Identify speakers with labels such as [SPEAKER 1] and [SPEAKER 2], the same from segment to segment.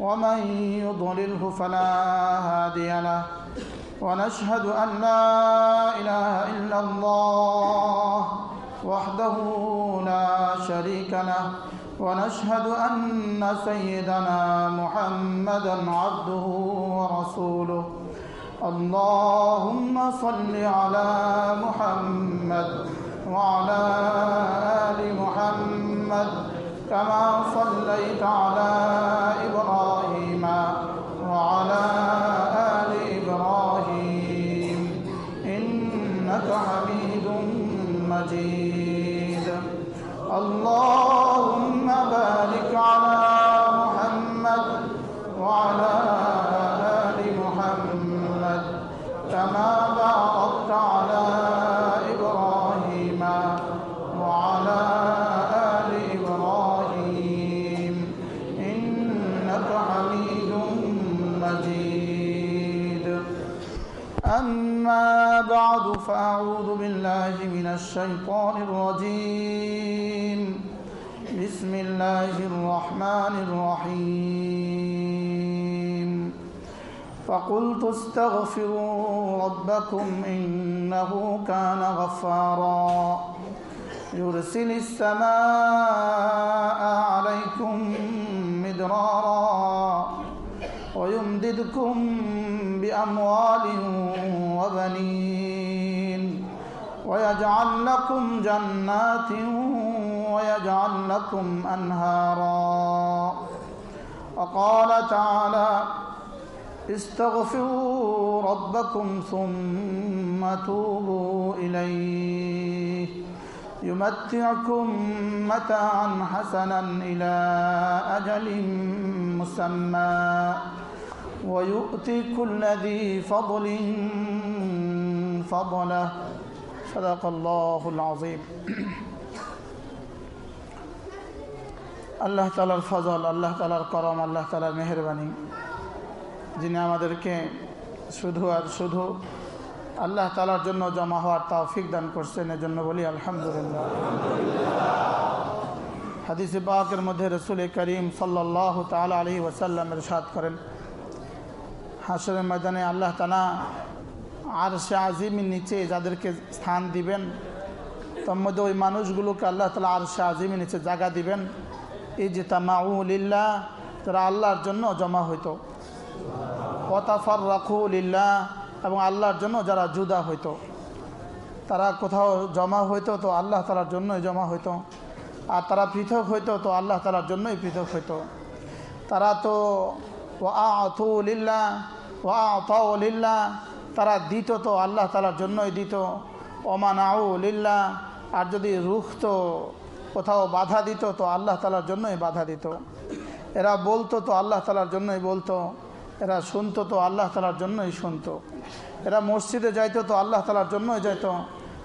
[SPEAKER 1] ومن يضلله فلا هادي له. ونشهد أن لا إله إلا الله وحده لا شريك له. ونشهد أن سيدنا محمدا عبده ورسوله. اللهم صل على محمد وعلى آل محمد كما صليت على إبراهيم وعلى الشيطان الرجيم. بسم الله الرحمن الرحيم. فقلت استغفروا ربكم إنه كان غفارا. يرسل السماء عليكم مدرارا ويمددكم بأموال وبنين. ويجعل لكم جنات ويجعل لكم أنهارا. وقال تعالى استغفروا ربكم ثم توبوا إليه. يمتعكم متاعا حسنا إلى أجل مسمى. ويؤتي كل ذي فضل فضله. صدق الله العظيم আল্লাহ তালার ফজল আল্লাহ তালার করম আল্লাহ তালার মেহরবানি যিনি আমাদেরকে শুধু আর শুধু আল্লাহ তালার জন্য জমা হওয়ার তাওফিক দান করছেন এজন্য বলি আলহামদুলিল্লাহ হাদিসে পাকের মধ্যে রসুল করিম সাল্লাহ তাল আলী ওসাল্লাম সাদ করেন হাসরের ময়দানে আল্লাহ তালা আর সে আজিমের নিচে যাদেরকে স্থান দিবেন, তার মধ্যে ওই মানুষগুলোকে আল্লাহ তালা আর সে আজিমের নিচে জায়গা দিবেন। এই যে তামাউলিল্লাহ তারা আল্লাহর জন্য জমা হইতো। ওতাফার রাখুলিল্লাহ এবং আল্লাহর জন্য যারা জুদা হইতো। তারা কোথাও জমা হইতো তো আল্লাহ তালার জন্যই জমা হইতো। আর তারা পৃথক হইতো তো আল্লাহ তালার জন্যই পৃথক হইতো। তারা তো ও আথুলিল্লাহ ও আতাউলিল্লাহ তারা দিত তো, আল্লাহ তালার জন্যই দিত। ওমানাউলিল্লাহ আর যদি রুখতো কোথাও বাধা দিত, তো আল্লাহ তালার জন্যই বাধা দিত। এরা বলতো তো, আল্লাহ তালার জন্যই বলতো। এরা শুনতো তো, আল্লাহ তালার জন্যই শুনতো। এরা মসজিদে যাইতো তো, আল্লাহ তালার জন্যই যাইতো।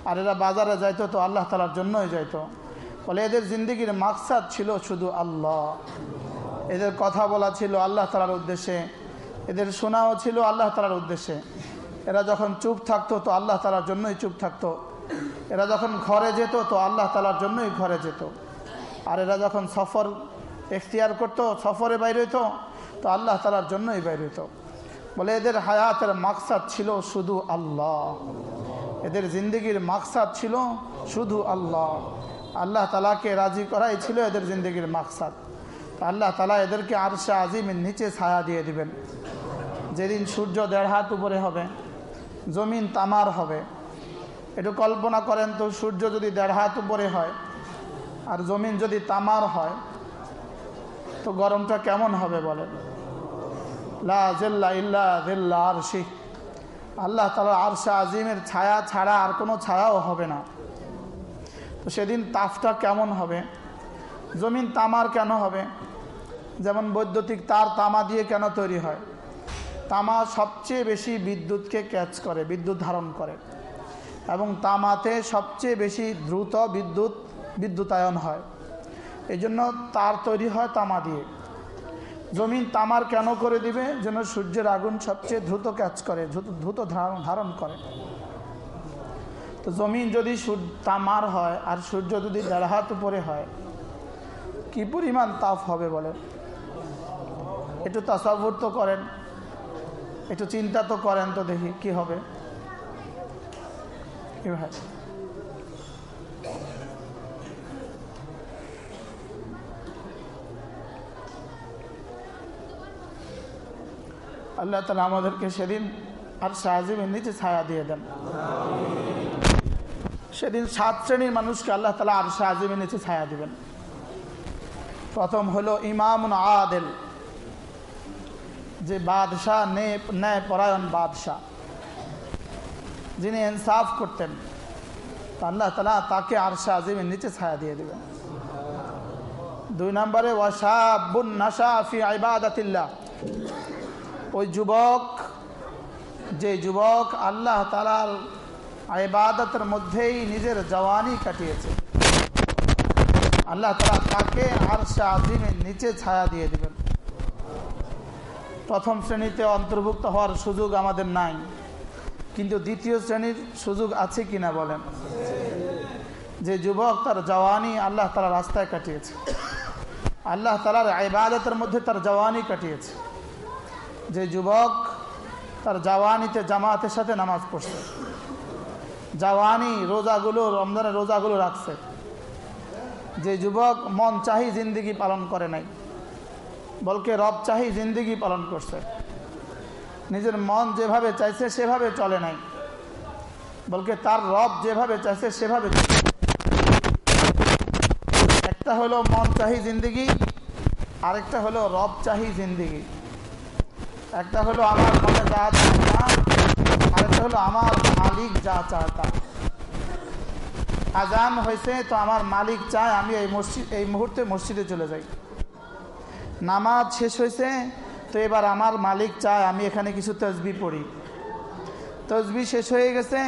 [SPEAKER 1] আর এরা বাজারে যাইতো তো, আল্লাহ তালার জন্যই যাইতো। ফলে এদের জিন্দিগির মাকসাদ ছিল শুধু আল্লাহ। এদের কথা বলা ছিল আল্লাহ তালার উদ্দেশ্যে। এদের শোনাও ছিল আল্লাহ তালার উদ্দেশ্যে। এরা যখন চুপ থাকতো তো আল্লাহ তালার জন্যই চুপ থাকতো। এরা যখন ঘরে যেত তো আল্লাহ তালার জন্যই ঘরে যেত। আর এরা যখন সফর এখতিয়ার করতো, সফরে বাইর হইতো, তো আল্লাহ তালার জন্যই বাইর হইতো। বলে এদের হায়াতের মাকসাদ ছিল শুধু আল্লাহ। এদের জিন্দগির মাকসাদ ছিল শুধু আল্লাহ। আল্লাহ তালাকে রাজি করাই ছিল এদের জিন্দগির মাকসাদ। আল্লাহ তালা এদেরকে আরশা আজিমের নিচে ছায়া দিয়ে দিবেন। যেদিন সূর্য দেড় হাত উপরে হবে জমিন তামার হবে। একটু কল্পনা করেন তো, সূর্য যদি দেড় হাত উপরে হয় আর জমিন যদি তামার হয়, তো গরমটা কেমন হবে বলেন? লা আল্লাহ তালা আরশা আজিমের ছায়া ছাড়া আর কোনো ছায়াও হবে না। তো সেদিন তাপটা কেমন হবে? জমিন তামার কেন হবে? যেমন বৈদ্যুতিক তার তামা দিয়ে কেন তৈরি হয়? তামা সবচেয়ে বেশি বিদ্যুৎকে ক্যাচ করে, বিদ্যুৎ ধারণ করে। এবং তামাতে সবচেয়ে বেশি দ্রুত বিদ্যুৎ, বিদ্যুতায়ন হয়। এই জন্য তার তৈরি হয় তামা দিয়ে। জমিন তামার কেন করে দিবে? যেন সূর্যের আগুন সবচেয়ে দ্রুত ক্যাচ করে, দ্রুত দ্রুত ধারণ করে। তো জমিন যদি তামার হয়, আর সূর্য যদি দেড় হাত উপরে হয়, কি পরিমাণ তাপ হবে বলে একটু তাসাবুর তো করেন। একটু চিন্তা তো করেন তো দেখি কি হবে। আল্লাহ তালা আমাদেরকে সেদিন আর সাহাজিমের নিচে ছায়া দিয়ে দেন। সেদিন সাত শ্রেণির মানুষকে আল্লাহ তালা আর সাহাজিমের নিচে ছায়া দিবেন। প্রথম হলো ইমাম আদেল। যে বাদশাহ ন্যায় পরায়ণ বাদশাহ, যিনি ইনসাফ করতেন আল্লাহ তালা তাকে আর শাহিমের নিচে ছায়া দিয়ে দেবেন। দুই নম্বরে, ওয়াশাবুন ওই যুবক, যে যুবক আল্লাহ তালার আইবাদতের মধ্যেই নিজের জওয়ানি কাটিয়েছে, আল্লাহ তালা তাকে আর শাহিমের নিচে ছায়া দিয়ে দেবেন। প্রথম শ্রেণীতে অন্তর্ভুক্ত হওয়ার সুযোগ আমাদের নাই। কিন্তু দ্বিতীয় শ্রেণির সুযোগ আছে কিনা বলেন? যে যুবক, তার জওয়ানি আল্লাহ তালা রাস্তায় কাটিয়েছে। আল্লাহ তালার আইবাদতের মধ্যে তার জওয়ানি কাটিয়েছে। যে যুবক, তার জওয়ানিতে জামাতের সাথে নামাজ পড়ছে। জওয়ানি রোজাগুলো, রমজানের রোজাগুলো রাখছে। যে যুবক মন চাহি জিন্দিগি পালন করে নাই। বলকে রব চাহি জিন্দিগি পালন করছে। নিজের মন যেভাবে চাইছে সেভাবে চলে নাই। বলকে তার রব যেভাবে চাইছে সেভাবে একটা হলো মন চাহি জিন্দিগি, আরেকটা হলো রব চাহি জিন্দিগি। একটা হলো আমার মনে যা চায় আরেকটা হলো আমার মালিক যা চায় তা। আজান হয়েছে তো আমার মালিক চায়, আমি এই মসজিদ, এই মুহূর্তে মসজিদে চলে যাই। নামাজ শেষ হয়েছে, তো এবার আমার মালিক চায় আমি এখানে কিছু তসবি পড়ি। তসবি শেষ হয়ে গেছে,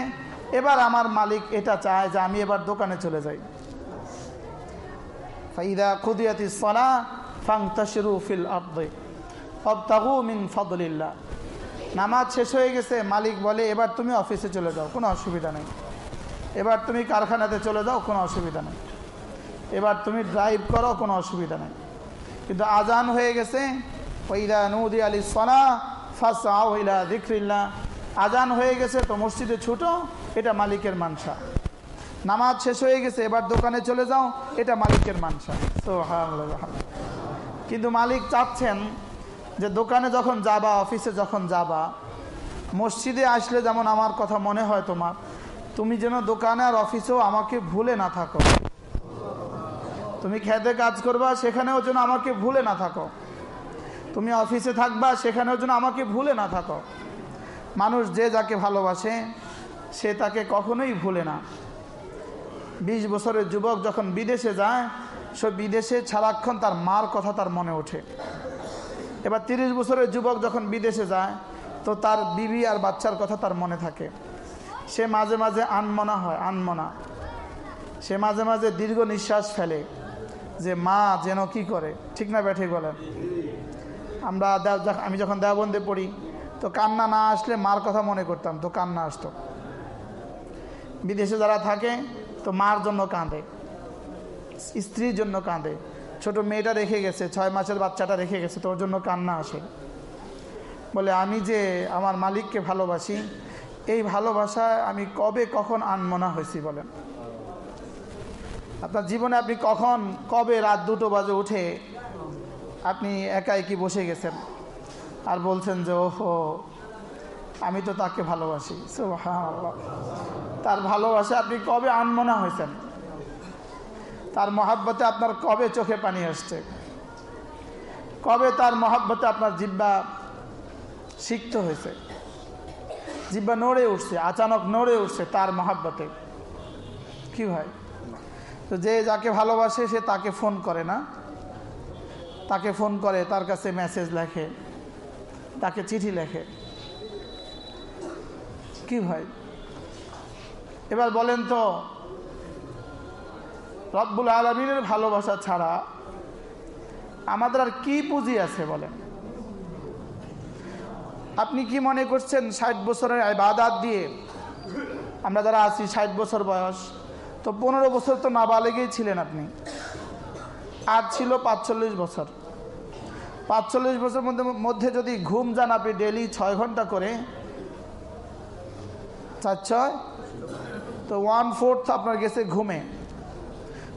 [SPEAKER 1] এবার আমার মালিক এটা চায় যে আমি এবার দোকানে চলে যাই। ফাইদা খুদিয়াতি সলা ফাং ফিল আব্দে অবতাগু মিন ফদলিল্লা নামাজ শেষ হয়ে গেছে, মালিক বলে, এবার তুমি অফিসে চলে যাও, কোনো অসুবিধা নেই। এবার তুমি কারখানাতে চলে যাও, কোনো অসুবিধা নেই। এবার তুমি ড্রাইভ করো, কোনো অসুবিধা নেই। কিন্তু আজান হয়ে গেছে। আজান হয়ে গেছে তো মসজিদে ছুটো, এটা মালিকের মানসা। নামাজ শেষ হয়ে গেছে, এবার দোকানে চলে যাও, এটা মালিকের মানসা। তো কিন্তু মালিক চাচ্ছেন যে দোকানে যখন যাবা, অফিসে যখন যাবা, মসজিদে আসলে যেমন আমার কথা মনে হয় তোমার, তুমি যেন দোকানে আর অফিসেও আমাকে ভুলে না থাকো। তুমি খেতে কাজ করবা, সেখানেও যেন আমাকে ভুলে না থাকো। তুমি অফিসে থাকবা, সেখানেও যেন আমাকে ভুলে না থাকো। মানুষ যে যাকে ভালোবাসে, সে তাকে কখনোই ভুলে না। বিশ বছরের যুবক যখন বিদেশে যায়, সে বিদেশে সারাক্ষণ তার মার কথা তার মনে ওঠে। এবার তিরিশ বছরের যুবক যখন বিদেশে যায়, তো তার বিবি আর বাচ্চার কথা তার মনে থাকে। সে মাঝে মাঝে আনমনা হয়, আনমনা। সে মাঝে মাঝে দীর্ঘ নিঃশ্বাস ফেলে। যে মা যেন কি করে? ঠিক না ব্যাঠে বলেন। আমরা আমি যখন দেওবন্দে পড়ি, তো কান্না না আসলে মার কথা মনে করতাম, তো কান্না আসতো। বিদেশে যারা থাকে, তো মার জন্য কাঁদে, স্ত্রীর জন্য কাঁদে। ছোট মেয়েটা রেখে গেছে, ছয় মাসের বাচ্চাটা রেখে গেছে তোর জন্য কান্না আসে। বলে, আমি যে আমার মালিককে ভালোবাসি, এই ভালোবাসায় আমি কবে কখন আনমনা হয়েছি? বলেন। আপনার জীবনে আপনি কখন, কবে রাত দুটো বাজে উঠে আপনি একাই কি বসে গেছেন? আর বলছেন যে, ওহো, আমি তো তাকে ভালোবাসি। তার ভালোবাসা আপনি কবে আনমনা হয়েছেন? তার মহাব্বতে আপনার কবে চোখে পানি আসছে? কবে তার মহাব্বতে আপনার জিব্বা সিক্ত হয়েছে? জিব্বা নড়ে উঠছে, আচানক নড়ে উঠছে তার মহাব্বতে। কি হয় তো যে যাকে ভালোবাসে, সে তাকে ফোন করে না। তাকে ফোন করে, তার কাছে মেসেজ লেখে, তাকে চিঠি লেখে। কি ভাই? এবার বলেন তো, রব্বুল আলমিনের ভালোবাসা ছাড়া আমাদের আর কি পুঁজি আছে বলেন? আপনি কি মনে করছেন ষাট বছরের বাদাত দিয়ে আমরা যারা আছি, ষাট বছর বয়স তো পনেরো বছর তো নাবালেগেই ছিলেন আপনি। আর ছিল পাঁচচল্লিশ বছর। পাঁচচল্লিশ বছর মধ্যে মধ্যে যদি ঘুম যান আপনি ডেলি ছয় ঘণ্টা করে, চার ছয়, তো ওয়ান ফোর্থ আপনার গেছে ঘুমে।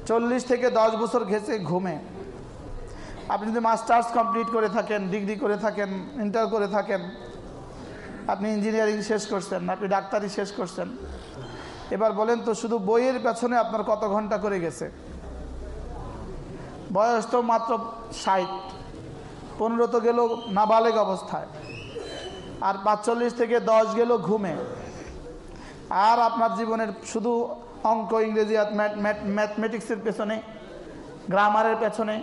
[SPEAKER 1] চল্লিশ থেকে দশ বছর গেছে ঘুমে। আপনি যদি মাস্টার্স কমপ্লিট করে থাকেন, ডিগ্রি করে থাকেন, ইন্টার করে থাকেন, আপনি ইঞ্জিনিয়ারিং শেষ করছেন, আপনি ডাক্তারি শেষ করছেন এবার বলেন তো শুধু বইয়ের পেছনে আপনার কত ঘণ্টা করে গেছে? বয়স তো মাত্র ষাট। পনেরো তো গেল নাবালেগ অবস্থায়। আর পাঁচচল্লিশ থেকে দশ গেল ঘুমে। আর আপনার জীবনের শুধু অঙ্ক, ইংরেজি ম্যাথমেটিক্সের পেছনে, গ্রামারের পেছনে,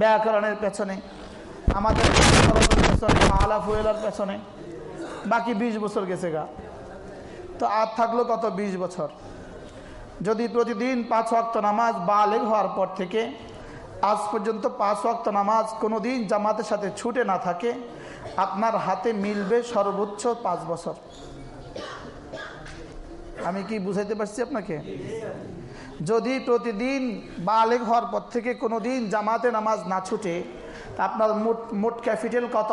[SPEAKER 1] ব্যাকরণের পেছনে, আমাদের পেছনে আলা ফুয়েলার পেছনে, বাকি ২০ বছর গেছে গা। তো আর থাকল কত? ২০ বছর। যদি প্রতিদিন পাঁচ ওয়াক্ত নামাজ বালেগ হওয়ার পর থেকে আজ পর্যন্ত পাঁচ ওয়াক্ত নামাজ কোনো দিন জামাতের সাথে ছুটে না থাকে, আপনার হাতে মিলবে সর্বোচ্চ পাঁচ বছর। আমি কি বুঝাইতে পারছি আপনাকে? যদি প্রতিদিন বালেগ হওয়ার পর থেকে কোনো দিন জামাতে নামাজ না ছুটে আপনার মোট মোট ক্যাপিটাল কত?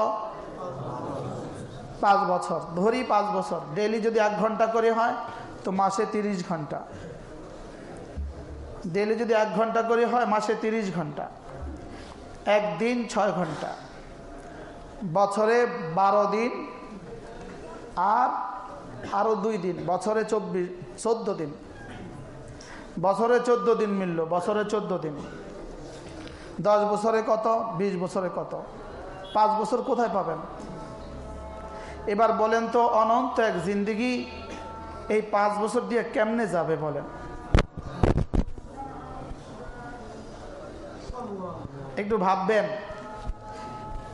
[SPEAKER 1] পাঁচ বছর, ধরি পাঁচ বছর ডেলি যদি এক ঘণ্টা করে হয়, তো মাসে তিরিশ ঘণ্টা। ডেলি যদি এক ঘণ্টা করে হয়, মাসে তিরিশ ঘণ্টা। একদিন ছয় ঘণ্টা। বছরে বারো দিন আর আরও দুই দিন, বছরে চব্বিশ, চোদ্দ দিন। বছরে চোদ্দ দিন মিলল, বছরে চোদ্দ দিন। দশ বছরে কত ২০ বছরে কত? পাঁচ বছর কোথায় পাবেন? এবার বলেন তো অনন্ত এক জিন্দিগি এই পাঁচ বছর দিয়ে কেমনে যাবে বলেন? একটু ভাববেন,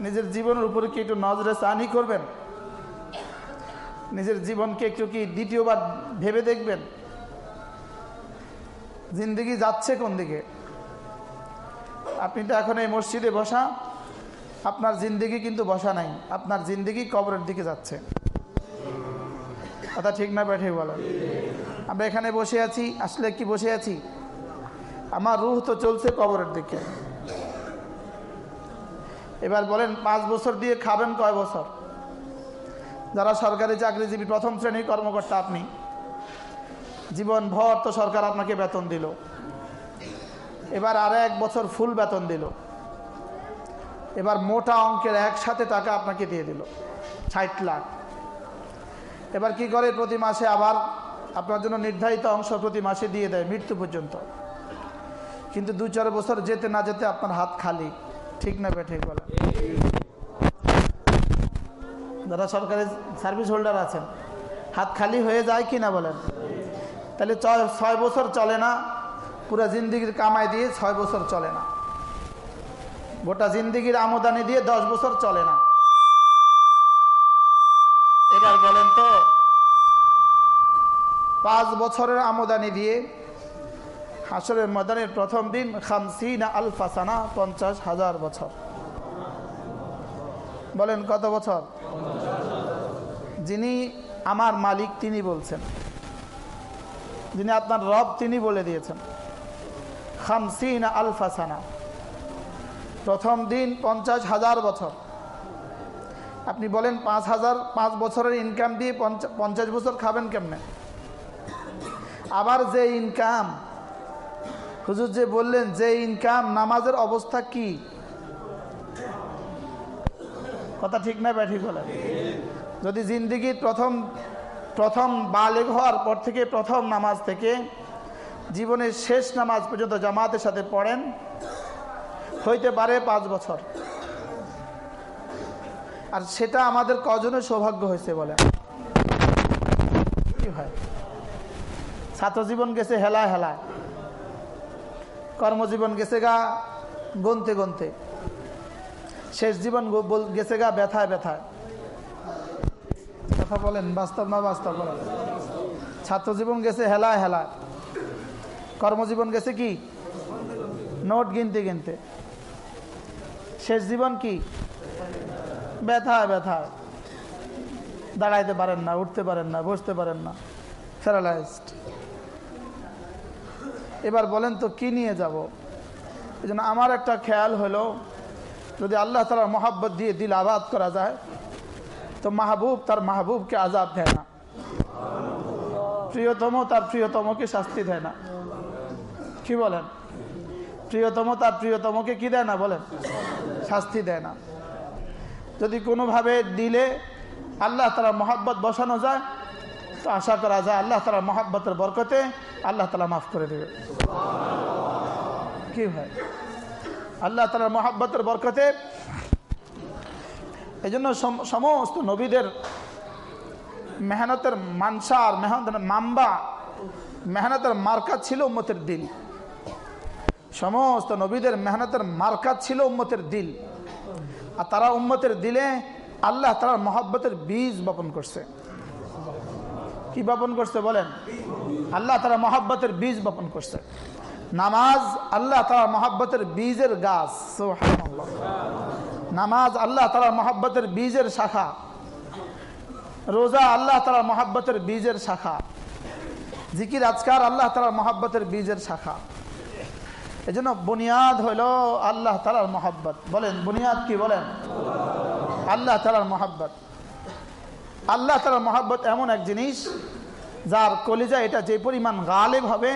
[SPEAKER 1] নিজের জীবনের উপরে কি একটু নজরে চানি করবেন? নিজের জীবনকে একটু কি দ্বিতীয়বার ভেবে দেখবেন? জিন্দগি যাচ্ছে কোন দিকে? আপনি তো এখন এই মসজিদে বসা আপনার জিন্দগি কিন্তু বসা নাই। আপনার জিন্দগি কবরের দিকে যাচ্ছে। কথা ঠিক না ব্যাঠে বলেন। আমরা এখানে বসে আছি। আসলে কি বসে আছি? আমার রুহ তো চলছে কবরের দিকে। এবার বলেন, পাঁচ বছর দিয়ে খাবেন কয় বছর? যারা সরকারি চাকরিজীবী, প্রথম শ্রেণির কর্মকর্তা আপনি। জীবন ভর তো সরকার আপনাকে বেতন দিল। এবার আর এক বছর ফুল বেতন দিল। এবার মোটা অঙ্কের একসাথে টাকা আপনাকে দিয়ে দিল, ষাট লাখ। এবার কি করে প্রতি মাসে আবার আপনার জন্য নির্ধারিত অংশ প্রতি মাসে দিয়ে দেয় মৃত্যু পর্যন্ত? কিন্তু দু চার বছর যেতে না যেতে আপনার হাত খালি, ঠিক না বেঠে বলে যারা সরকারি সার্ভিস হোল্ডার আছেন, হাত খালি হয়ে যায় কি না বলেন? তাহলে ছয় বছর চলে না, পুরো জিন্দিগির কামাই দিয়ে ছয় বছর চলে না। গোটা জিন্দিগির আমদানি দিয়ে দশ বছর চলে না। এবার বলেন তো, পাঁচ বছরের আমদানি দিয়ে হাসরের ময়দানের প্রথম দিন খামসিনা আলফাসানা পঞ্চাশ হাজার বছর। বলেন কত বছর? যিনি আমার মালিক তিনি বলছেন। যিনি আপনার রব তিনি বলে দিয়েছেন। খামসিনা আলফাসানা। প্রথম দিন পঞ্চাশ হাজার বছর। আপনি বলেন পাঁচ হাজার, পাঁচ বছরের ইনকাম দিয়ে পঞ্চাশ বছর খাবেন কেমনে? আবার যে ইনকাম হুজুর যে বললেন যে ইনকাম নামাজের অবস্থা কি? কথা ঠিক না ব্যাঠিক বলেন যদি জিন্দিগির প্রথম প্রথম বালেগ হওয়ার পর থেকে প্রথম নামাজ থেকে জীবনের শেষ নামাজ পর্যন্ত জামাতের সাথে পড়েন হইতে পারে পাঁচ বছর। আর সেটা আমাদের কজনের সৌভাগ্য হয়েছে বলে। কি ছাত্র জীবন গেছে হেলায় হেলায়। কর্মজীবন গেছে গা গনতে গনতে। শেষ জীবন গেছে গা ব্যথায় ব্যথায়। কথা বলেন, বাস্তব না বাস্তব বলেন? ছাত্র জীবন গেছে হেলায় হেলায়। কর্মজীবন গেছে কি? নোট গিনতে গিনতে। শেষ জীবন কি? ব্যথায় ব্যথায় দাঁড়াইতে পারেন না, উঠতে পারেন না, বসতে পারেন না। প্যারালাইজড। এবার বলেন তো, কি নিয়ে যাব? এই আমার একটা খেয়াল হলো, যদি আল্লাহ তালার মহাব্বত দিয়ে দিল, আবাদ করা যায়, তো মাহবুব তার মাহবুবকে আজাদ দেয় না। প্রিয়তম তার প্রিয়তমকে শাস্তি দেয় না। কি বলেন? প্রিয়তম, তার প্রিয়তমকে কি দেয় না বলেন? শাস্তি দেয় না। যদি কোনোভাবে দিলে আল্লাহ তালা মহাব্বত বসানো যায়, তো আশা করা যায় আল্লাহ তালা মহাব্বতের বরকতে আল্লাহ তালা মাফ করে দেবে। কি ভাই? আল্লাহ তালার মহাব্বতের বরকতে এই জন্য সম- সমস্ত নবীদের মেহনতের মানসার মেহনতের মাম্বা, মেহনতের মার্কাত ছিল উম্মতের দিল সমস্ত নবীদের মেহনতের মার্কাত ছিল উম্মতের দিল। আর তারা উম্মতের দিলে আল্লাহ তালার মহাব্বতের বীজ বপন করছে। কি বপন করছে বলেন? আল্লাহ তারা মহাব্বতের বীজ বপন করছে। নামাজ আল্লাহ তালা মহাব্বতের বীজের গাছ। নামাজ আল্লাহ তারা মহাব্বতের বীজের শাখা। রোজা আল্লাহ তালা মহাব্বতের বীজের শাখা। জিকির, আজকার আল্লাহ তালার মহাব্বতের বীজের শাখা। এই জন্য বুনিয়াদ হইল আল্লাহ তালার মহাব্বত। বলেন, বুনিয়াদ কি বলেন? আল্লাহ তালার মহাব্বত। আল্লাহ তালার মহাব্বত এমন এক জিনিস যার কলিজা এটা যে পরিমাণ গালেব হবে,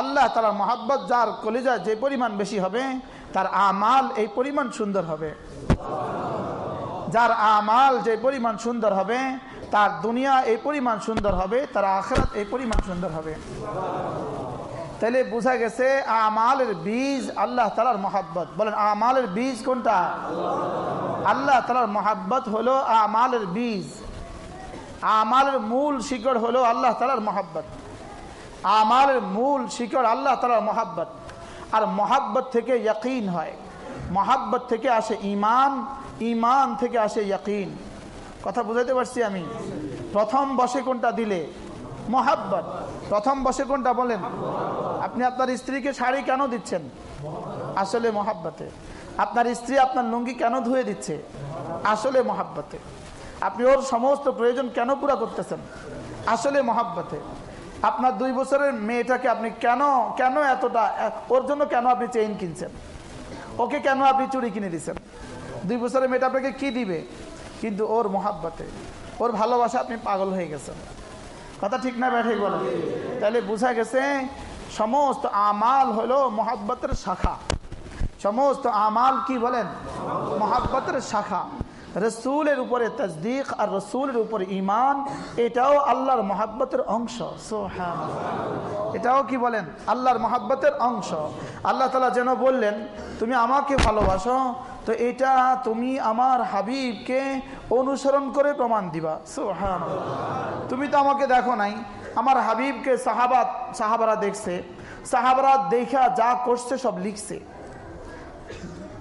[SPEAKER 1] আল্লাহ তালার মহাব্বত যার কলিজা যে পরিমাণ বেশি হবে, তার আমাল এই পরিমাণ সুন্দর হবে। যার আমাল যে পরিমাণ সুন্দর হবে, তার দুনিয়া এই পরিমাণ সুন্দর হবে, তার আখরাত এই পরিমাণ সুন্দর হবে। তাহলে বোঝা গেছে আমালের বীজ আল্লাহ তালার মহাব্বত। বলেন, আমালের বীজ কোনটা? আল্লাহ তালার মহাব্বত হলো আমালের বীজ। আমালের মূল শিকড় হলো আল্লাহ তালার মহাব্বত। আমালের মূল শিকড় আল্লাহ তালার মহাব্বত। আর মহাব্বত থেকে ইয়াকিন হয়। মহাব্বত থেকে আসে ইমান ইমান থেকে আসে ইয়াকিন। কথা বুঝাইতে পারছি আমি? প্রথম বসে কোনটা দিলে? মহাব্বত। প্রথম বসে কোনটা বলেন? আপনি আপনার স্ত্রীকে শাড়ি কেন দিচ্ছেন? আসলে মহাব্বতে। আপনার স্ত্রী আপনার লুঙ্গি কেন ধুয়ে দিচ্ছে? আসলে মহাব্বতে। আপনি ওর সমস্ত প্রয়োজন কেন পুরা করতেছেন? আসলে মহাব্বতে। আপনার দুই বছরের মেয়েটাকে আপনি কেন কেন এতটা ওর জন্য কেন আপনি চেইন কিনছেন? ওকে কেন আপনি চুরি কিনে দিচ্ছেন দুই বছরের মেয়েটা আপনাকে কি দিবে? কিন্তু ওর মহাব্বতে। ওর ভালোবাসা আপনি পাগল হয়ে গেছেন। কথা ঠিক না ব্যাঠিক বলেন তাহলে বোঝা গেছে, সমস্ত আমাল হলো মহাব্বতের শাখা। সমস্ত আমাল কি বলেন? মহাব্বতের শাখা। রসুলের উপরে তসদিক আর রসুলের উপরে ইমান এটাও আল্লাহর মহাব্বতের অংশ। এটাও কি বলেন? আল্লাহর মহাব্বতের অংশ। আল্লাহ তালা যেন বললেন, তুমি আমাকে ভালোবাসো তো এটা তুমি আমার হাবিবকে অনুসরণ করে প্রমাণ দিবা। হ্যাঁ তুমি তো আমাকে দেখো নাই। আমার হাবিবকে সাহাবাত সাহাবারা দেখছে। সাহাবারা দেখা যা করছে সব লিখছে।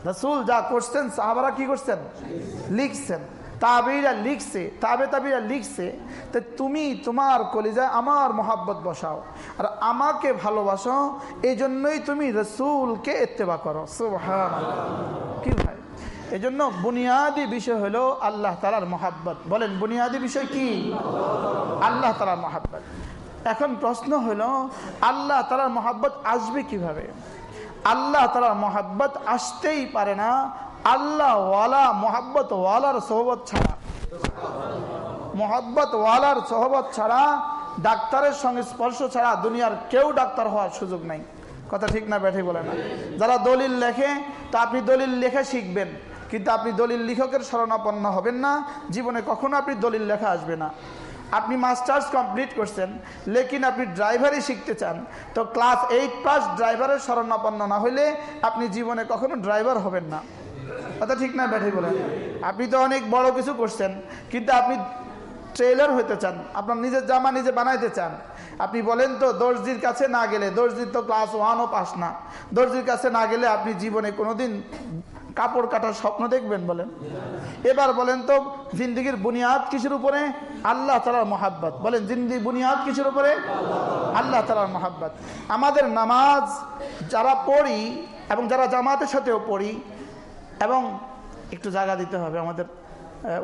[SPEAKER 1] রসুল যা করছেন, সাহাবারা কি করছেন? লিখছেন। তাবিরা লিখছে, তাবে তাবিরা লিখছে, তো তুমি তোমার কলিজায় আমার মোহাব্বত বসাও, আর আমাকে ভালোবাসো এই জন্যই তুমি রসুলকে এত্তেবা করো। কি ভাই? এই জন্য বুনিয়াদি বিষয় হলো আল্লাহ তালার মহাব্বত। বলেন, বুনিয়াদি বিষয় কি? আল্লাহ তালার মহাব্বত। এখন প্রশ্ন হলো, আল্লাহ তালার মহাব্বত আসবে কীভাবে? আল্লাহ তালার মহাব্বত আসতেই পারে না আল্লাহ ওয়ালা, মহাব্বত ওয়ালার সহবত ছাড়া। মহাব্বত ওয়ালার সহবত ছাড়া, ডাক্তারের সঙ্গে স্পর্শ ছাড়া দুনিয়ার কেউ ডাক্তার হওয়ার সুযোগ নাই। কথা ঠিক না ব্যাঠে বলে না। যারা দলিল লেখে, তা আপনি দলিল লেখা শিখবেন। কিন্তু আপনি দলিল লেখকের শরণাপন্ন হবেন না। জীবনে কখনো আপনি দলিল লেখা আসবে না। আপনি মাস্টার্স কমপ্লিট করছেন, লেকিন আপনি ড্রাইভারই শিখতে চান। তো ক্লাস এইট পাস ড্রাইভারের শরণাপন্ন না হলে আপনি জীবনে কখনো ড্রাইভার হবেন না। কথা ঠিক না, ব্যাটারি বলেন আপনি তো অনেক বড় কিছু করছেন, কিন্তু আপনি ট্রেলার হইতে চান, আপনার নিজের জামা নিজে বানাইতে চান। আপনি বলেন তো, দর্জির কাছে না গেলে, দর্জির তো ক্লাস ওয়ানও পাস না, দর্জির কাছে না গেলে আপনি জীবনে কোনোদিন কাপড় কাটার স্বপ্ন দেখবেন বলেন? এবার বলেন তো, জিন্দিগির বুনিয়াদ কিসের উপরে? আল্লাহ তালার মহাব্বত। বলেন জিন্দি বুনিয়াদ কিসের উপরে? আল্লাহ তালার মহাব্বত। আমাদের নামাজ যারা পড়ি এবং যারা জামাতের সাথেও পড়ি এবং একটু জায়গা দিতে হবে। আমাদের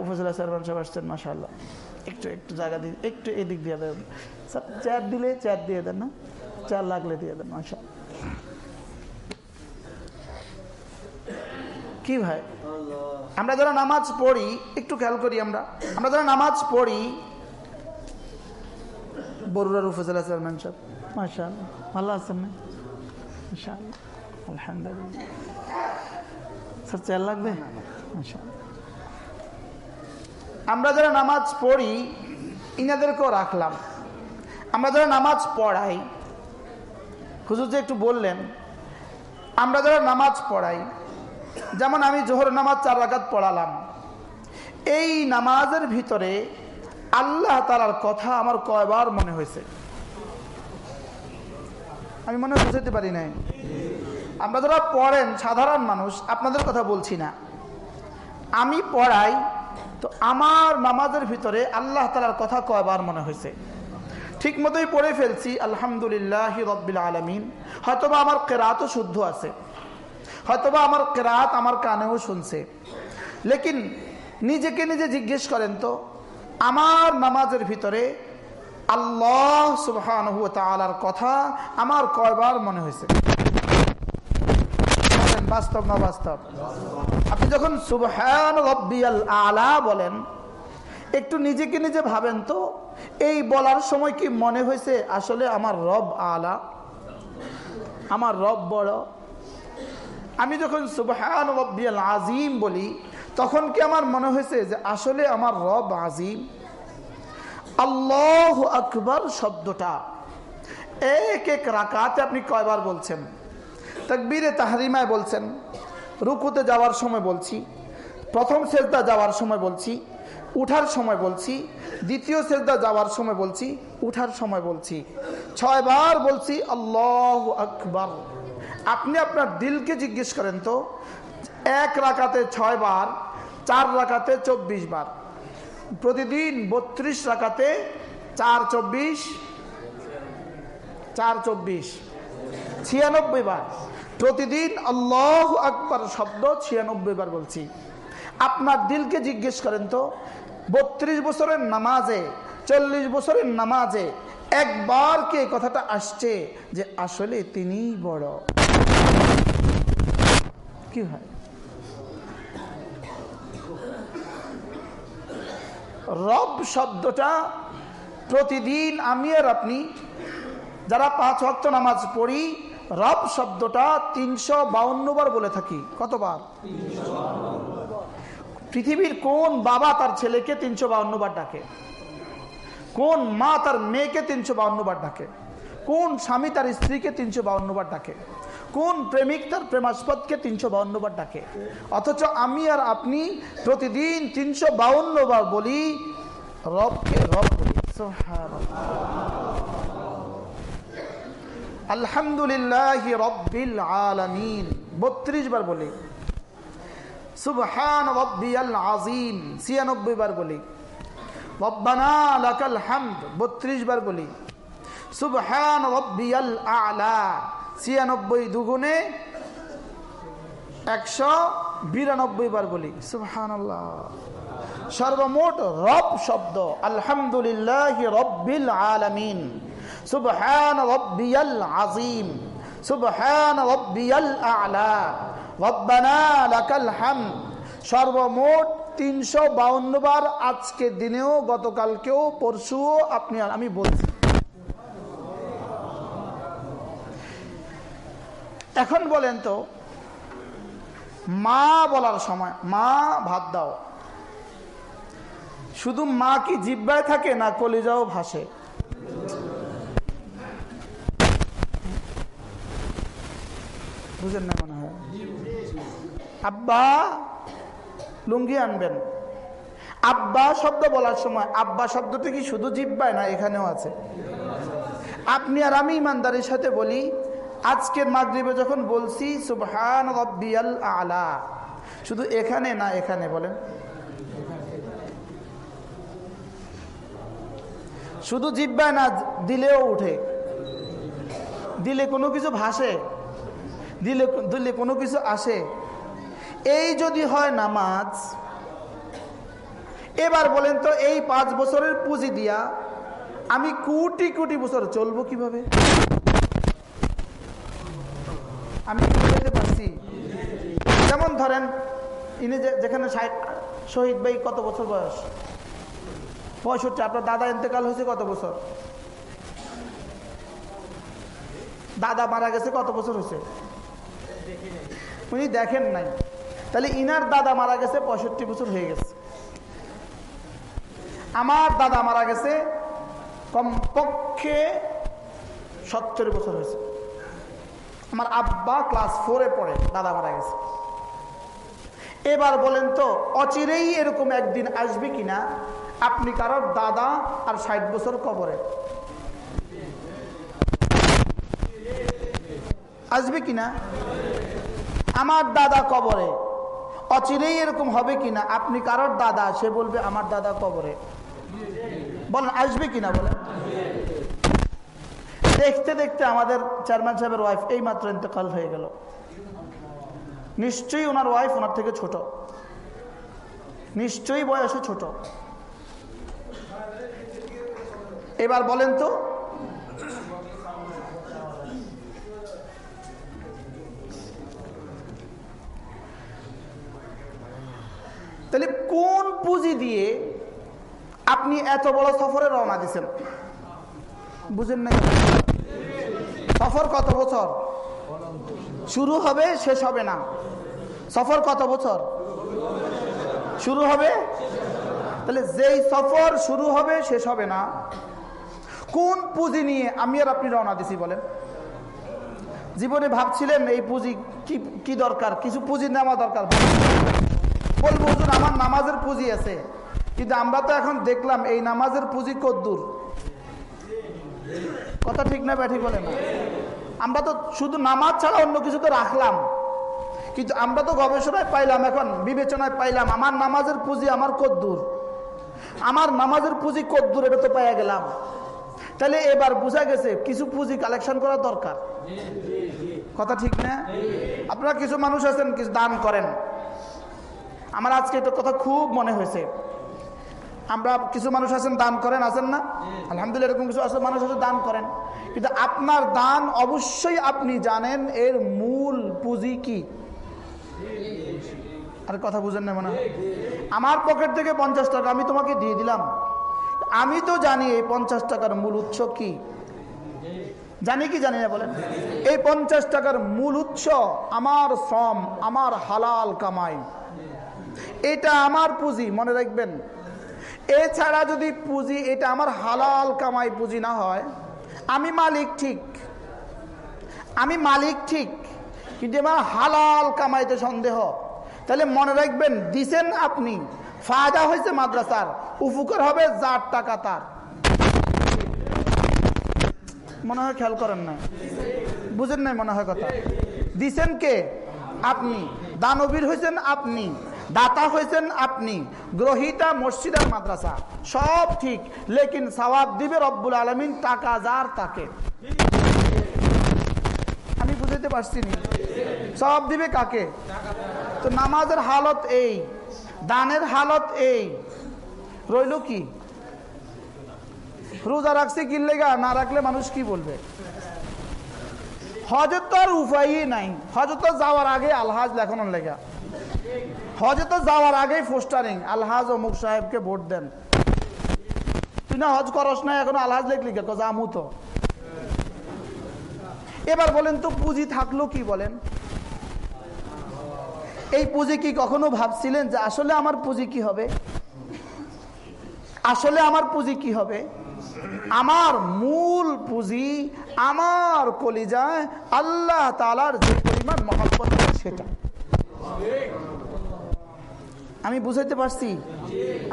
[SPEAKER 1] উপজেলা চেয়ারম্যান সাহেব আসছেন মাসাল্লাহ একটু একটু জায়গা দিয়ে একটু এদিক দিয়ে দেন। স্যার চেয়ার দিলে চেয়ার দিয়ে দেন না? চেয়ার লাগলে দিয়ে দেন মাসা কি ভাই? আমরা যারা নামাজ পড়ি, একটু খেয়াল করি আমরা। আমরা যারা নামাজ পড়ি, বরুড়ার উপজেলা চেয়ারম্যান সাহেব। মাসা ভালো আছেন না? আলহামদুলিল্লাহ। স্যার চেয়ার লাগবে? আমরা যারা নামাজ পড়ি, ইনাদেরকেও রাখলাম। আমরা যারা নামাজ পড়াই, হুজুর যে একটু বললেন, আমরা যারা নামাজ পড়াই, যেমন আমি জোহর নামাজ চার রাকাত পড়ালাম, এই নামাজের ভিতরে আল্লাহ তালার কথা আমার কয়বার মনে হয়েছে? আমি মনে বুঝাতে পারি নাই। আমরা যারা পড়েন সাধারণ মানুষ, আপনাদের কথা বলছি না। আমি পড়াই, তো আমার নামাজের ভিতরে আল্লাহ তালার কথা কয়বার মনে হয়েছে? ঠিক মতোই পড়ে ফেলছি, আলহামদুলিল্লাহ রব্বিল আলমিন। হয়তোবা আমার কেরাতও শুদ্ধ আছে, হয়তোবা আমার কেরাত আমার কানেও শুনছে। লেকিন নিজেকে নিজে জিজ্ঞেস করেন তো, আমার নামাজের ভিতরে আল্লাহ তালার কথা আমার কয়বার মনে হয়েছে? বাস্তব না বাস্তব? আপনি যখন সুবহান আলা বলেন, একটু নিজেকে নিজে ভাবেন তো, এই বলার সময় কি মনে হয়েছে, আসলে আমার রব আলা? আমার রব বড়? আমি যখন সুবহান রব্বিয়াল আজিম বলি, তখন কি আমার মনে হয়েছে যে আসলে আমার রব আজিম? আল্লাহ আকবর শব্দটা। এক এক রাকাতে আপনি কয়বার বলছেন? তাকবীরে তাহারিমায় বলছেন, রুকুতে যাওয়ার সময় বলছি, প্রথম সেজদা যাওয়ার সময় বলছি, উঠার সময় বলছি, দ্বিতীয় সেজদা যাওয়ার সময় বলছি, উঠার সময় বলছি। ছয়বার বলছি, আল্লাহ আকবর। আপনি আপনার দিলকে জিজ্ঞেস করেন তো, এক রাকাতে ছয় বার চার রাকাতে চব্বিশ বার প্রতিদিন বত্রিশ রাকাতে চার চব্বিশ চার চব্বিশ। ছিয়ানব্বই বার। প্রতিদিন আল্লাহ আকবর শব্দ ছিয়ানব্বই বার বলছি। আপনার দিলকে জিজ্ঞেস করেন তো, বত্রিশ বছরের নামাজে, চল্লিশ বছরের নামাজে একবার কে কথাটা আসছে যে আসলে তিনি বড়? কি হয়? রব শব্দটা প্রতিদিন আমি আর আপনি যারা পাঁচ ভক্ত নামাজ পড়ি রব শব্দটা তিনশো বার বলে থাকি। কতবার? পৃথিবীর কোন বাবা তার ছেলেকে তিনশো বার ডাকে? কোন মা তার মেয়েকে তিনশো বার ডাকে? কোন স্বামী তার স্ত্রীকে তিনশো বার ডাকে? কোন প্রেমিক তার প্রেমাস্পদকে তিনশো বার ডাকে? অথচ আমি আর আপনি প্রতিদিন তিনশো বার বলি রবকে রব বলি। আলহামদুলিল্লাহ রব্বিল আলামিন। বত্রিশ বার বলি। সুবহান রব্বিয়াল আজিম ছিয়ানব্বই বার বলি। আলা। দুগুণে সর্বমোট রব শব্দ। আলহামদুলিল্লাহ রব্বিল আলামিন। সর্বমোট তিনশো বাউন্ন বার আজকের দিনেও, গতকালকেও, পরশুও আপনি আমি বলছি। এখন বলেন তো, মা বলার সময়, মা ভাত দাও। শুধু মা কি জিব্বায় থাকে না কলিজাও ভাসে? বুঝেন না মনে হয়। আব্বা, লুঙ্গি আনবেন। আব্বা শব্দ বলার সময়, আব্বা শব্দটা কি শুধু জিব্বায় না, এখানেও আছে। আপনি আর আমি ইমানদারের সাথে বলি, আজকের মাগরীবে যখন বলছি, সুবহান রব্বিয়াল আলা, শুধু এখানে না এখানে বলেন। শুধু জিব্বায় না, দিলেও উঠে। দিলে কোনো কিছু ভাসে? দিলে দিলে কোনো কিছু আসে। এই যদি হয় নামাজ, এবার বলেন তো এই পাঁচ বছরের পুঁজি দিয়া আমি কোটি কোটি বছর চলবো কীভাবে? আমি পারছি? যেমন ধরেন, ইনি যেখানে শহীদ ভাই কত বছর বয়স? পঁয়ষট্টি, আপনার দাদা ইন্তেকাল হয়েছে কত বছর? দাদা মারা গেছে কত বছর হয়েছে? উনি দেখেন নাই। তাহলে ইনার দাদা মারা গেছে, পঁয়ষট্টি বছর হয়ে গেছে। আমার দাদা মারা গেছে, কমপক্ষে সত্তর বছর হয়েছে। আমার আব্বা ক্লাস ফোরে পড়ে, দাদা মারা গেছে। এবার বলেন তো, অচিরেই এরকম একদিন আসবে কিনা? আপনি কারোর দাদা আর ষাট বছর কবরে। আসবে কিনা? আমার দাদা কবরে। অচিরেই এরকম হবে কিনা? আপনি কারোর দাদা? সে বলবে, আমার দাদা কবরে। বলেন, আসবে কিনা? বলেন। দেখতে দেখতে আমাদের চেয়ারম্যান সাহেবের ওয়াইফ এই মাত্র ইন্তেকাল হয়ে গেল। নিশ্চয়ই ওনার ওয়াইফ ওনার থেকে ছোট। নিশ্চয়ই বয়সে ছোট। এবার বলেন তো তাহলে কোন পুঁজি দিয়ে আপনি এত বড় সফরে রওনা দিচ্ছেন বুঝেন না সফর কত বছর? শুরু হবে, শেষ হবে না। সফর কত বছর? শুরু হবে? তাহলে যেই সফর শুরু হবে, শেষ হবে না। কোন পুঁজি নিয়ে আমি আর আপনি রওনা দিছি বলেন? জীবনে ভাবছিলেন এই পুঁজি কি কি দরকার? কিছু পুঁজি নেওয়া দরকার? বলব, হুজুর, আমার নামাজের পুঁজি আছে। কিন্তু আমরা তো এখন দেখলাম, এই নামাজের পুঁজি কদ্দুর। কথা ঠিক না ব্যাঠিক বলে না। আমরা তো শুধু নামাজ ছাড়া অন্য কিছু তো রাখলাম। কিন্তু আমরা তো গবেষণায় পাইলাম, এখন বিবেচনায় পাইলাম, আমার নামাজের পুঁজি আমার কদ্দুর। আমার নামাজের পুঁজি কদ্দুর, এটা তো পাইয়া গেলাম। তাহলে এবার বোঝা গেছে, কিছু পুঁজি কালেকশন করা দরকার। কথা ঠিক না? আপনারা কিছু মানুষ আছেন, কিছু দান করেন। আমার আজকে এটা কথা খুব মনে হয়েছে। আমরা কিছু মানুষ আছেন, দান করেন, আছেন না? আলহামদুলিল্লাহ এরকম কিছু আছে, মানুষ আছে, দান করেন। কিন্তু আপনার দান অবশ্যই আপনি জানেন এর মূল পুঁজি কি। আর কথা বুঝেন না মনে আমার পকেট থেকে পঞ্চাশ টাকা আমি তোমাকে দিয়ে দিলাম। আমি তো জানি এই পঞ্চাশ টাকার মূল উৎস কি। জানি কি জানি না বলেন। এই পঞ্চাশ টাকার মূল উৎস আমার শ্রম, আমার হালাল কামাই। এটা আমার পুঁজি, মনে রাখবেন। এছাড়া যদি পুঁজি, এটা আমার হালাল কামাই পুঁজি না হয়, আমি মালিক ঠিক। আমি মালিক ঠিক, কিন্তু আমার হালাল কামাইতে সন্দেহ। তাহলে মনে রাখবেন, দিছেন আপনি, ফায়দা হয়েছে মাদ্রাসার, উপকার হবে যার টাকা তার। মনে হয় খেয়াল করেন না বুঝেন নাই মনে হয় কথা? দিছেন কে? আপনি। দানবীর হয়েছেন আপনি। দাতা হয়েছেন আপনি, গ্রহিতা মসজিদ আর মাদ্রাসা, সব ঠিক, লেকিন সবাব দিবে রব্বুল আলমিন, টাকা যার তাকে। আমি বুঝতে পারছি নি। সব দিবে কাকে? তো নামাজের হালত এই, দানের হালত এই। রইল কি? রোজা রাখছে কি লেগা? না রাখলে মানুষ কি বলবে? হজের তো আর উপায়ই নাই। হজর তো যাওয়ার আগে আলহাজ লেখানোর লেগা। হজে তো যাওয়ার আগেই পোস্টারিং আলহাজ অমুক সাহেবকে ভোট দেন। তুই না হজ করস না এখন আলহাজ লেখলি কে? জামু তো। এবার বলেন তো পুঁজি থাকল কি বলেন? এই পুঁজি কি কখনো ভাবছিলেন যে আসলে আমার পুঁজি কি হবে? আসলে আমার পুঁজি কি হবে? আমার মূল পুঁজি, আমার কলিজায় আল্লাহ তালার যে পরিমাণ মহাব্বত সেটা। আমি বুঝাইতে পারছি।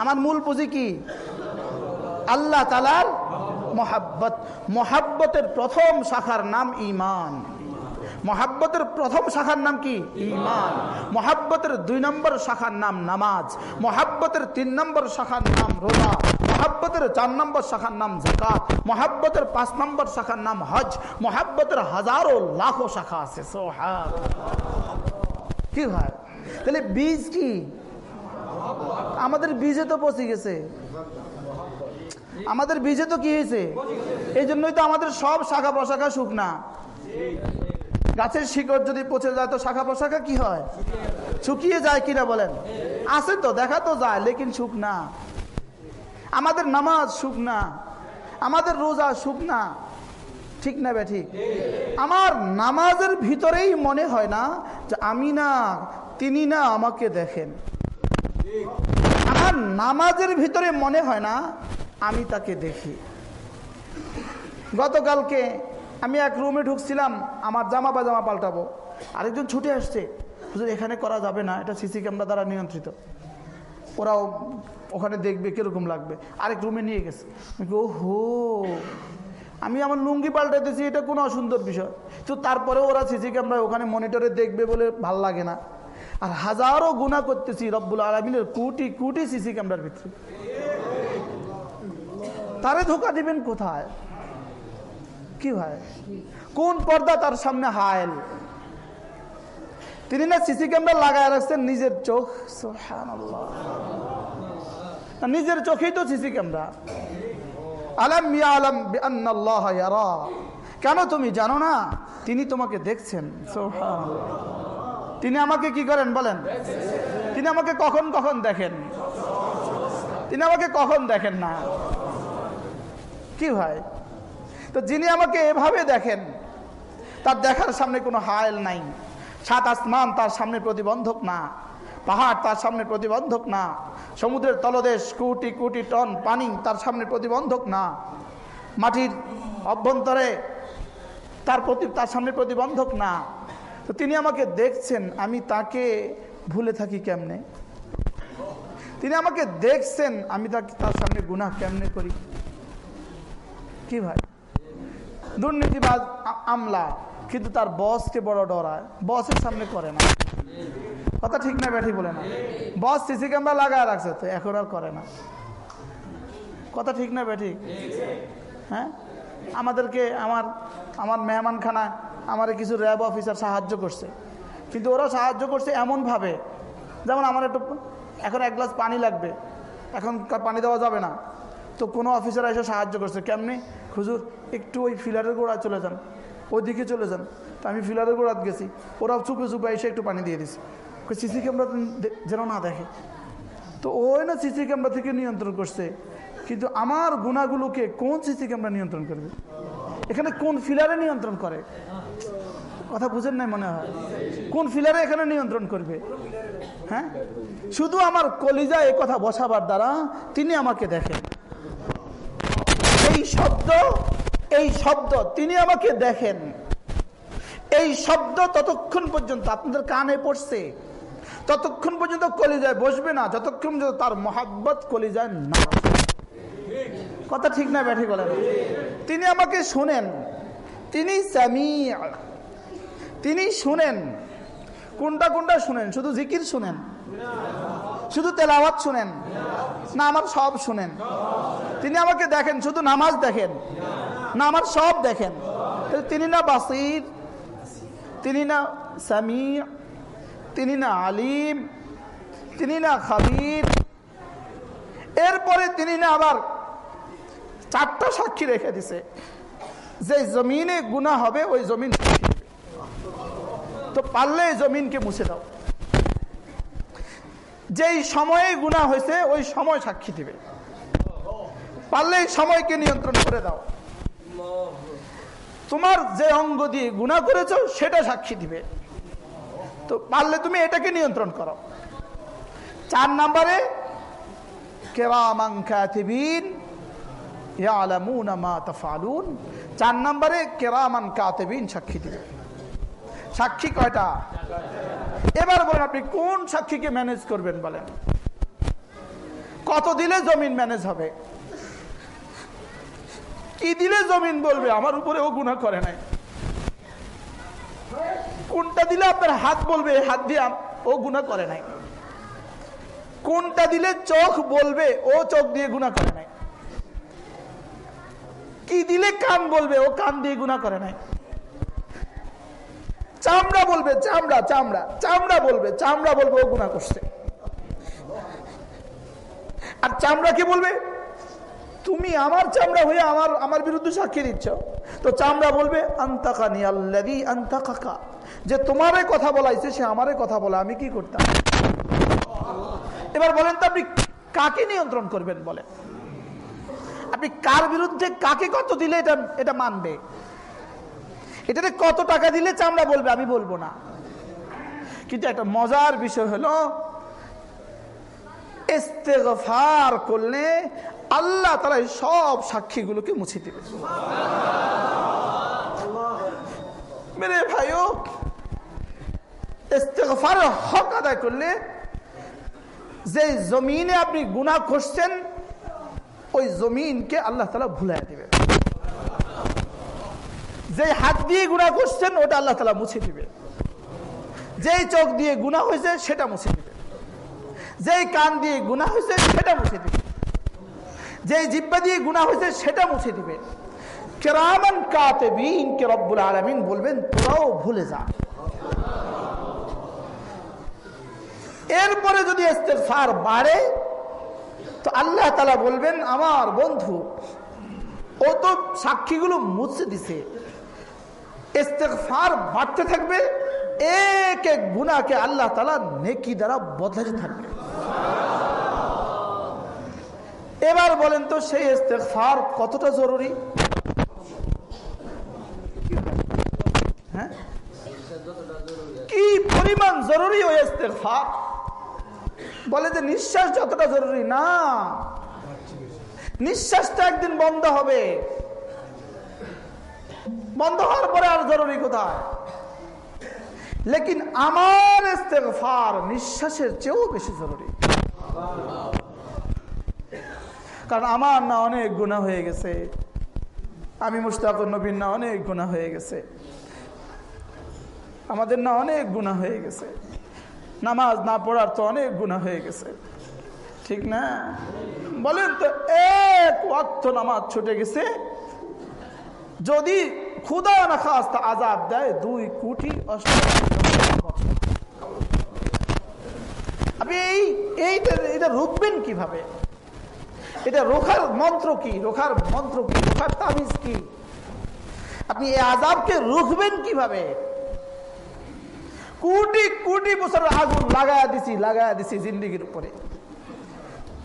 [SPEAKER 1] আমার মূল পুঁজি কি? আল্লাহ তালার মহাব্বত। মহাব্বতের প্রথম শাখার নাম ইমান মহাব্বতের প্রথম শাখার নাম কি? ইমান মহাব্বতের দুই নম্বর শাখার নাম নামাজ। মহাব্বতের তিন নম্বর শাখার নাম রোজা। মহাব্বতের চার নম্বর শাখার নাম জাকাত মহাব্বতের পাঁচ নম্বর শাখার নাম হজ। মহাব্বতের হাজারো লাখো শাখা আছে। সোহাগ কি হয় তাহলে বীজ কি? আমাদের বীজে তো পচে গেছে। আমাদের বীজে তো কি হয়েছে? এই জন্যই তো আমাদের সব শাখা প্রশাখা শুকনা। গাছের শিকড় যদি পচে যায় তো শাখা প্রশাখা কি হয়? শুকিয়ে যায় কিনা বলেন? আছে তো, দেখা তো যায়, লেকিন শুকনা। আমাদের নামাজ শুকনা। আমাদের রোজা শুকনা। ঠিক না বে, ঠিক? আমার নামাজের ভিতরেই মনে হয় না যে আমি না, তিনি না আমাকে দেখেন। আমার নামাজের ভিতরে মনে হয় না আমি তাকে দেখি। গতকালকে আমি এক রুমে ঢুকছিলাম, আমার জামা বা জামা পাল্টাবো। আরেকজন ছুটে আসছে, হুজুর, এখানে করা যাবে না, এটা সিসি ক্যামেরা দ্বারা নিয়ন্ত্রিত। ওরাও ওখানে দেখবে কীরকম লাগবে। আরেক রুমে নিয়ে গেছে। ও হো আমি আমার লুঙ্গি পাল্টাইতেছি, এটা কোনো অসুন্দর বিষয়। তো তারপরে ওরা সিসি ক্যামেরা ওখানে মনিটরে দেখবে বলে ভালো লাগে না। আর হাজারো গুণা করতেছি রব্বুল আলমিনের কোটি কোটি সিসি ক্যামেরার ভিতরে। তারে ধোকা দিবেন কোথায়? কি ভাই? কোন পর্দা তার সামনে হায়ল? তিনি না সিসি ক্যামেরা লাগায় রাখছেন নিজের চোখ। নিজের চোখেই তো সিসি ক্যামেরা। আলম ইয়া আলম কেন তুমি জানো না? তিনি তোমাকে দেখছেন। সুবহানাল্লাহ। তিনি আমাকে কি করেন বলেন? তিনি আমাকে কখন কখন দেখেন? তিনি আমাকে কখন দেখেন না? কি ভাই? তো যিনি আমাকে এভাবে দেখেন, তার দেখার সামনে কোনো হায়ল নাই। সাত আসমান তার সামনে প্রতিবন্ধক না। পাহাড় তার সামনে প্রতিবন্ধক না। সমুদ্রের তলদেশ কোটি কোটি টন পানি তার সামনে প্রতিবন্ধক না। মাটির অভ্যন্তরে তার প্রতি তার সামনে প্রতিবন্ধক না। তো তিনি আমাকে দেখছেন, আমি তাকে ভুলে থাকি কেমনে? তিনি আমাকে দেখছেন, আমি তাকে, তার সামনে গুনাহ কেমনে করি? কি ভাই? দুর্নীতিবাজ আমলা, কিন্তু তার বসকে বড় ডরায় বসের সামনে করে না। কথা ঠিক না ব্যাঠি বলে না। বস সিসি ক্যামেরা লাগায় রাখছে, তো এখন আর করে না। কথা ঠিক না ব্যাঠি? হ্যাঁ? আমাদেরকে আমার আমার মেহমানখানা, আমার কিছু র্যাব অফিসার সাহায্য করছে। কিন্তু ওরা সাহায্য করছে এমনভাবে, যেমন আমার একটু, এখন এক গ্লাস পানি লাগবে, এখন পানি দেওয়া যাবে না। তো কোনো অফিসার এসে সাহায্য করছে, কেমনি? হুজুর, একটু ওই ফিলারের গোড়ায় চলে যান, ওইদিকে চলে যান। তো আমি ফিলারের গোড়াত গেছি, ওরাও চুপে চুপে এসে একটু পানি দিয়ে দিছে। সিসি ক্যামেরা যেন না দেখে। তো ওই না সিসি ক্যামেরা থেকে নিয়ন্ত্রণ করছে। কিন্তু আমার গুণাগুলোকে কোন সিসি আমরা নিয়ন্ত্রণ করবে? এখানে কোন ফিলারে নিয়ন্ত্রণ করে? কথা বুঝেন নাই মনে হয়? কোন ফিলারে এখানে নিয়ন্ত্রণ করবে? হ্যাঁ? শুধু আমার কলিজা এ কথা বসাবার দ্বারা তিনি আমাকে দেখেন। এই শব্দ এই শব্দ তিনি আমাকে দেখেন। এই শব্দ ততক্ষণ পর্যন্ত আপনাদের কানে পড়ছে। ততক্ষণ পর্যন্ত কলিজায় বসবে না, যতক্ষণ তার মহাব্বত কলিজায় না কথা ঠিক না, ব্যাঠি বলেন তিনি আমাকে শুনেন। তিনি স্যামি তিনি শুনেন। কোনটা কোনটা শুনেন? শুধু জিকির শুনেন। শুধু তেলাওয়াত শুনেন। না, আমার সব শুনেন। তিনি আমাকে দেখেন, শুধু নামাজ দেখেন। না, আমার সব দেখেন। তিনি না বাসির? তিনি না সামি তিনি না আলিম? তিনি না খাবির এরপরে তিনি না আবার চারটা সাক্ষী রেখে দিছে। যে জমিনে গুণা হবে, ওই জমিন তো পারলে জমিনকে মুছে দাও। যেই সময়ে গুণা হয়েছে, ওই সময় সাক্ষী দিবে। পারলে সময়কে নিয়ন্ত্রণ করে দাও। তোমার যে অঙ্গ দিয়ে গুণা করেছ, সেটা সাক্ষী দিবে। তো পারলে তুমি এটাকে নিয়ন্ত্রণ করো। চার নাম্বারে কেরামান কাতিবিন ইয়ালামুনা চার নাম্বারে কেরামান কাতিবিন সাক্ষী দিবে। সাক্ষী কয়টা? এবার বলেন আপনি কোন সাক্ষীকে ম্যানেজ করবেন বলেন? কত দিলে জমিন ম্যানেজ হবে? কি দিলে জমিন বলবে? আমার উপরে ও গুণা করে নাই। কোনটা দিলে আপনার হাত বলবে? হাত দিয়ে ও গুণা করে নাই। কোনটা দিলে চোখ বলবে? ও চোখ দিয়ে গুণা করে নাই। কি দিলে কান বলবে? ও কান দিয়ে গুণা করে নাই। চামড়া বলবে, চামড়া চামড়া চামড়া বলবে চামড়া বলবে, ও গুণা করছে। আর চামড়া কি বলবে? তুমি আমার চামড়া হয়ে আমার আমার বিরুদ্ধে সাক্ষী দিচ্ছ। তো চামড়া বলবে, আন্তাকানি আল্লাদি আন্তাকাকা। যে তোমারে কথা বলাইছে, সে আমারে কথা বলা, আমি কি করতাম? এবার বলেন তো আপনি কাকে নিয়ন্ত্রণ করবেন, বলেন? আপনি কার বিরুদ্ধে কাকে কত দিলে এটা এটা মানবে? এটাতে কত টাকা দিলে চামড়া বলবে? আমি বলব না। কিন্তু একটা মজার বিষয় হলো, ইস্তেগফার করলে আল্লাহ তারা সব সাক্ষীগুলোকে মুছে দেবে। মেরে ভাইও ইস্তেগফার হক আদায় করলে যে জমিনে আপনি গুনাহ করছেন ওই জমিনকে আল্লাহ তালা ভুলাই দিবে। যে হাত দিয়ে গুণা করছেন, ওটা আল্লাহ তালা মুছে দিবে। যেই চোখ দিয়ে গুণা হয়েছে, সেটা মুছে দিবে। যেই কান দিয়ে গুণা হয়েছে, সেটা মুছে দিবে। যেই জিব্বা দিয়ে গুণা হয়েছে, সেটা মুছে দিবে। কেরামান কাতে কে রব্বুল আলমিন বলবেন, তোরাও ভুলে যা। এরপরে যদি ইস্তেগফার বাড়ে তো আল্লাহ তালা বলবেন, আমার বন্ধু, ও তো সাক্ষীগুলো মুছে দিছে। ইস্তেগফার বাড়তে থাকবে, এক এক গুণাকে আল্লাহ তালা নেকি দ্বারা বদলাতে থাকবে। এবার বলেন তো, সেই ইস্তেগফার কতটা জরুরি? হ্যাঁ? কি পরিমাণ জরুরি ওই ইস্তেগফার? বলে যে নিঃশ্বাস যতটা জরুরি, না। নিঃশ্বাসটা একদিন বন্ধ হবে। বন্ধ হওয়ার পরে আর জরুরি কোথায়? লেকিন আমার ইস্তেগফার নিঃশ্বাসের চেয়েও বেশি জরুরি। কারণ আমার না অনেক গুণা হয়ে গেছে। আমি মুস্তাকুর নবীর না অনেক গুণা হয়ে গেছে। আমাদের না অনেক গুণা হয়ে গেছে। নামাজ না পড়ার তো অনেক গুণা হয়ে গেছে। ঠিক না? বলেন তো, এক ওয়াক্ত নামাজ ছুটে গেছে। যদি খুদা না খাস্তা আজাদ দেয় দুই কোটি আপনি এই, এইটা, এটা রুখবেন কীভাবে? এটা রোখার মন্ত্র কি? রোখার মন্ত্র কি? রোখার কি? আপনি এই আজাবকে রুখবেন কীভাবে? কোটি কোটি বছর আগুন লাগায়া দিছি লাগায়া দিছি জিন্দিগির উপরে।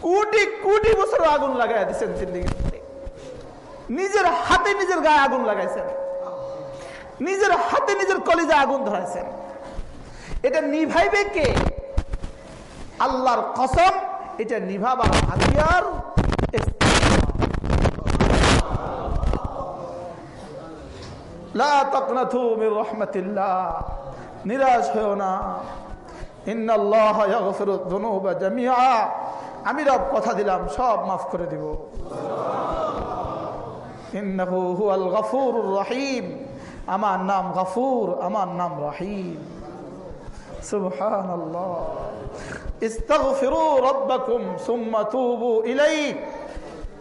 [SPEAKER 1] কোটি কোটি বছর আগুন লাগায়া দিছেন জিন্দিগির উপরে। নিজের হাতে নিজের গায়ে আগুন লাগাইছেন। নিজের হাতে নিজের কলিজে আগুন ধরাইছেন। এটা নিভাইবে কে? আল্লাহর কসম, এটা নিভাবার হাতিয়ার লা তাকনাথু মির রাহমাতিল্লাহ। নিরাশ হয়েও না। আমি রব কথা দিলাম, সব মাফ করে দিব। গফুরুর রহিম। আমার নাম গফুর, আমার নাম রহিম। সুবহানাল্লাহ। ইস্তাগফিরু রাব্বাকুম সুম্মা তুবু ইলাইহি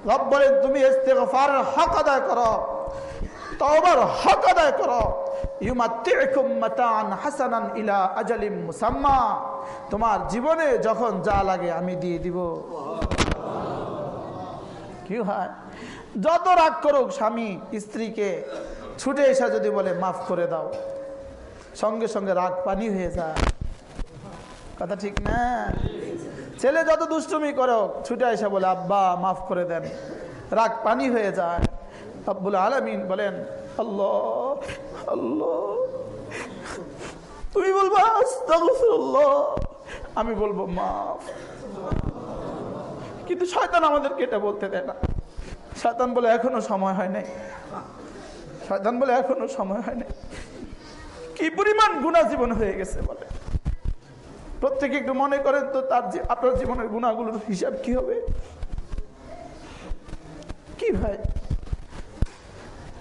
[SPEAKER 1] রব বলেন, তুমি ইস্তেগফারের হক আদায় করো। তওবার হক আদায় করো। ইউমাত্তিউকুম মাতাআন হাসানান ইলা আজালিম মুসাম্মা। তোমার জীবনে যখন যা লাগে আমি দিয়ে দিব। কি হয়? যত রাগ করুক স্বামী, স্ত্রীকে, ছুটে এসে যদি বলে, মাফ করে দাও। সঙ্গে সঙ্গে রাগ পানি হয়ে যায়। কথা ঠিক না? ছেলে যত দুষ্টুমি করো ছুটে এসে বলে, আব্বা, মাফ করে দেন। রাগ পানি হয়ে যায়। আব্বুল আলমিন বলেন, আল্লাহ আল্লাহ, তুমি বলব আমি বলব, মাফ। কিন্তু শয়তান আমাদেরকে এটা বলতে দেয় না। শয়তান বলে এখনও সময় হয় নাই। শয়তান বলে এখনও সময় হয় নাই। কি পরিমাণ গুণা জীবন হয়ে গেছে বলে। প্রত্যেকে একটু মনে করেন তো, তার আপনার জীবনের গুণাগুলোর হিসাব কি হবে? কি ভাই?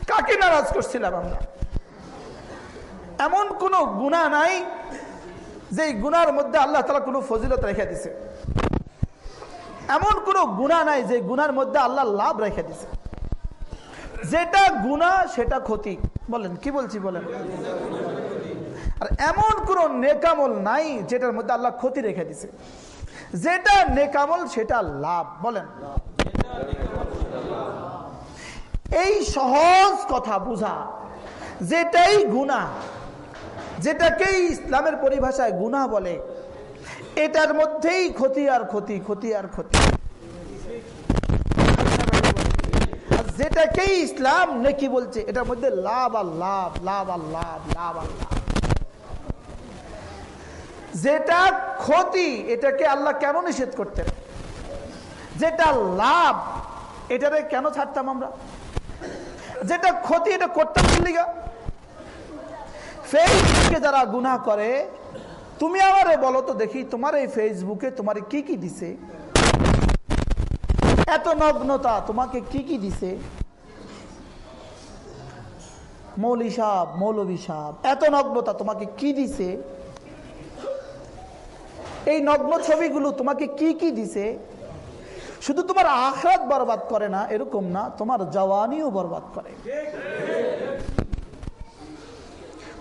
[SPEAKER 1] কাকে নারাজ করছিলাম আমরা? এমন কোনো গুণা নাই যে গুনার মধ্যে আল্লাহ তালা কোনো ফজিলত রেখে দিছে। এমন কোনো গুণা নাই যে গুনার মধ্যে আল্লাহ লাভ রেখে দিছে। যেটা গুণা, সেটা ক্ষতি। বলেন, কি বলছি বলেন? আর এমন কোন নেকামল নাই যেটার মধ্যে আল্লাহ ক্ষতি রেখে দিছে। যেটা নেকামল, সেটা লাভ। বলেন। এই সহজ কথা বুঝা, যেটাই গুণা যেটাকেই ইসলামের পরিভাষায় গুণা বলে, এটার মধ্যেই ক্ষতি আর ক্ষতি ক্ষতি আর ক্ষতি। যেটাকেই ইসলাম নেকি বলছে, এটার মধ্যে লাভ আর লাভ লাভ আর লাভ লাভ আর লাভ। যেটা ক্ষতি, এটাকে আল্লাহ কেন নিষেধ করতেন? যেটা লাভ, এটারে কেন ছাড়তাম আমরা? যেটা ক্ষতি, এটা করতাম লিগা? ফেসবুকে যারা গুণা করে, তুমি আমারে বলো তো দেখি তোমার এই ফেসবুকে তোমার কি কি দিছে? এত নগ্নতা, তোমাকে কি কি দিছে? মৌলি সাহ মৌলবী সাহ এত নগ্নতা তোমাকে কি দিছে? এই নগ্ন ছবিগুলো তোমাকে কি কি দিছে? শুধু তোমার আখরাত বরবাদ করে না, এরকম না, তোমার জওয়ানিও বরবাদ করে।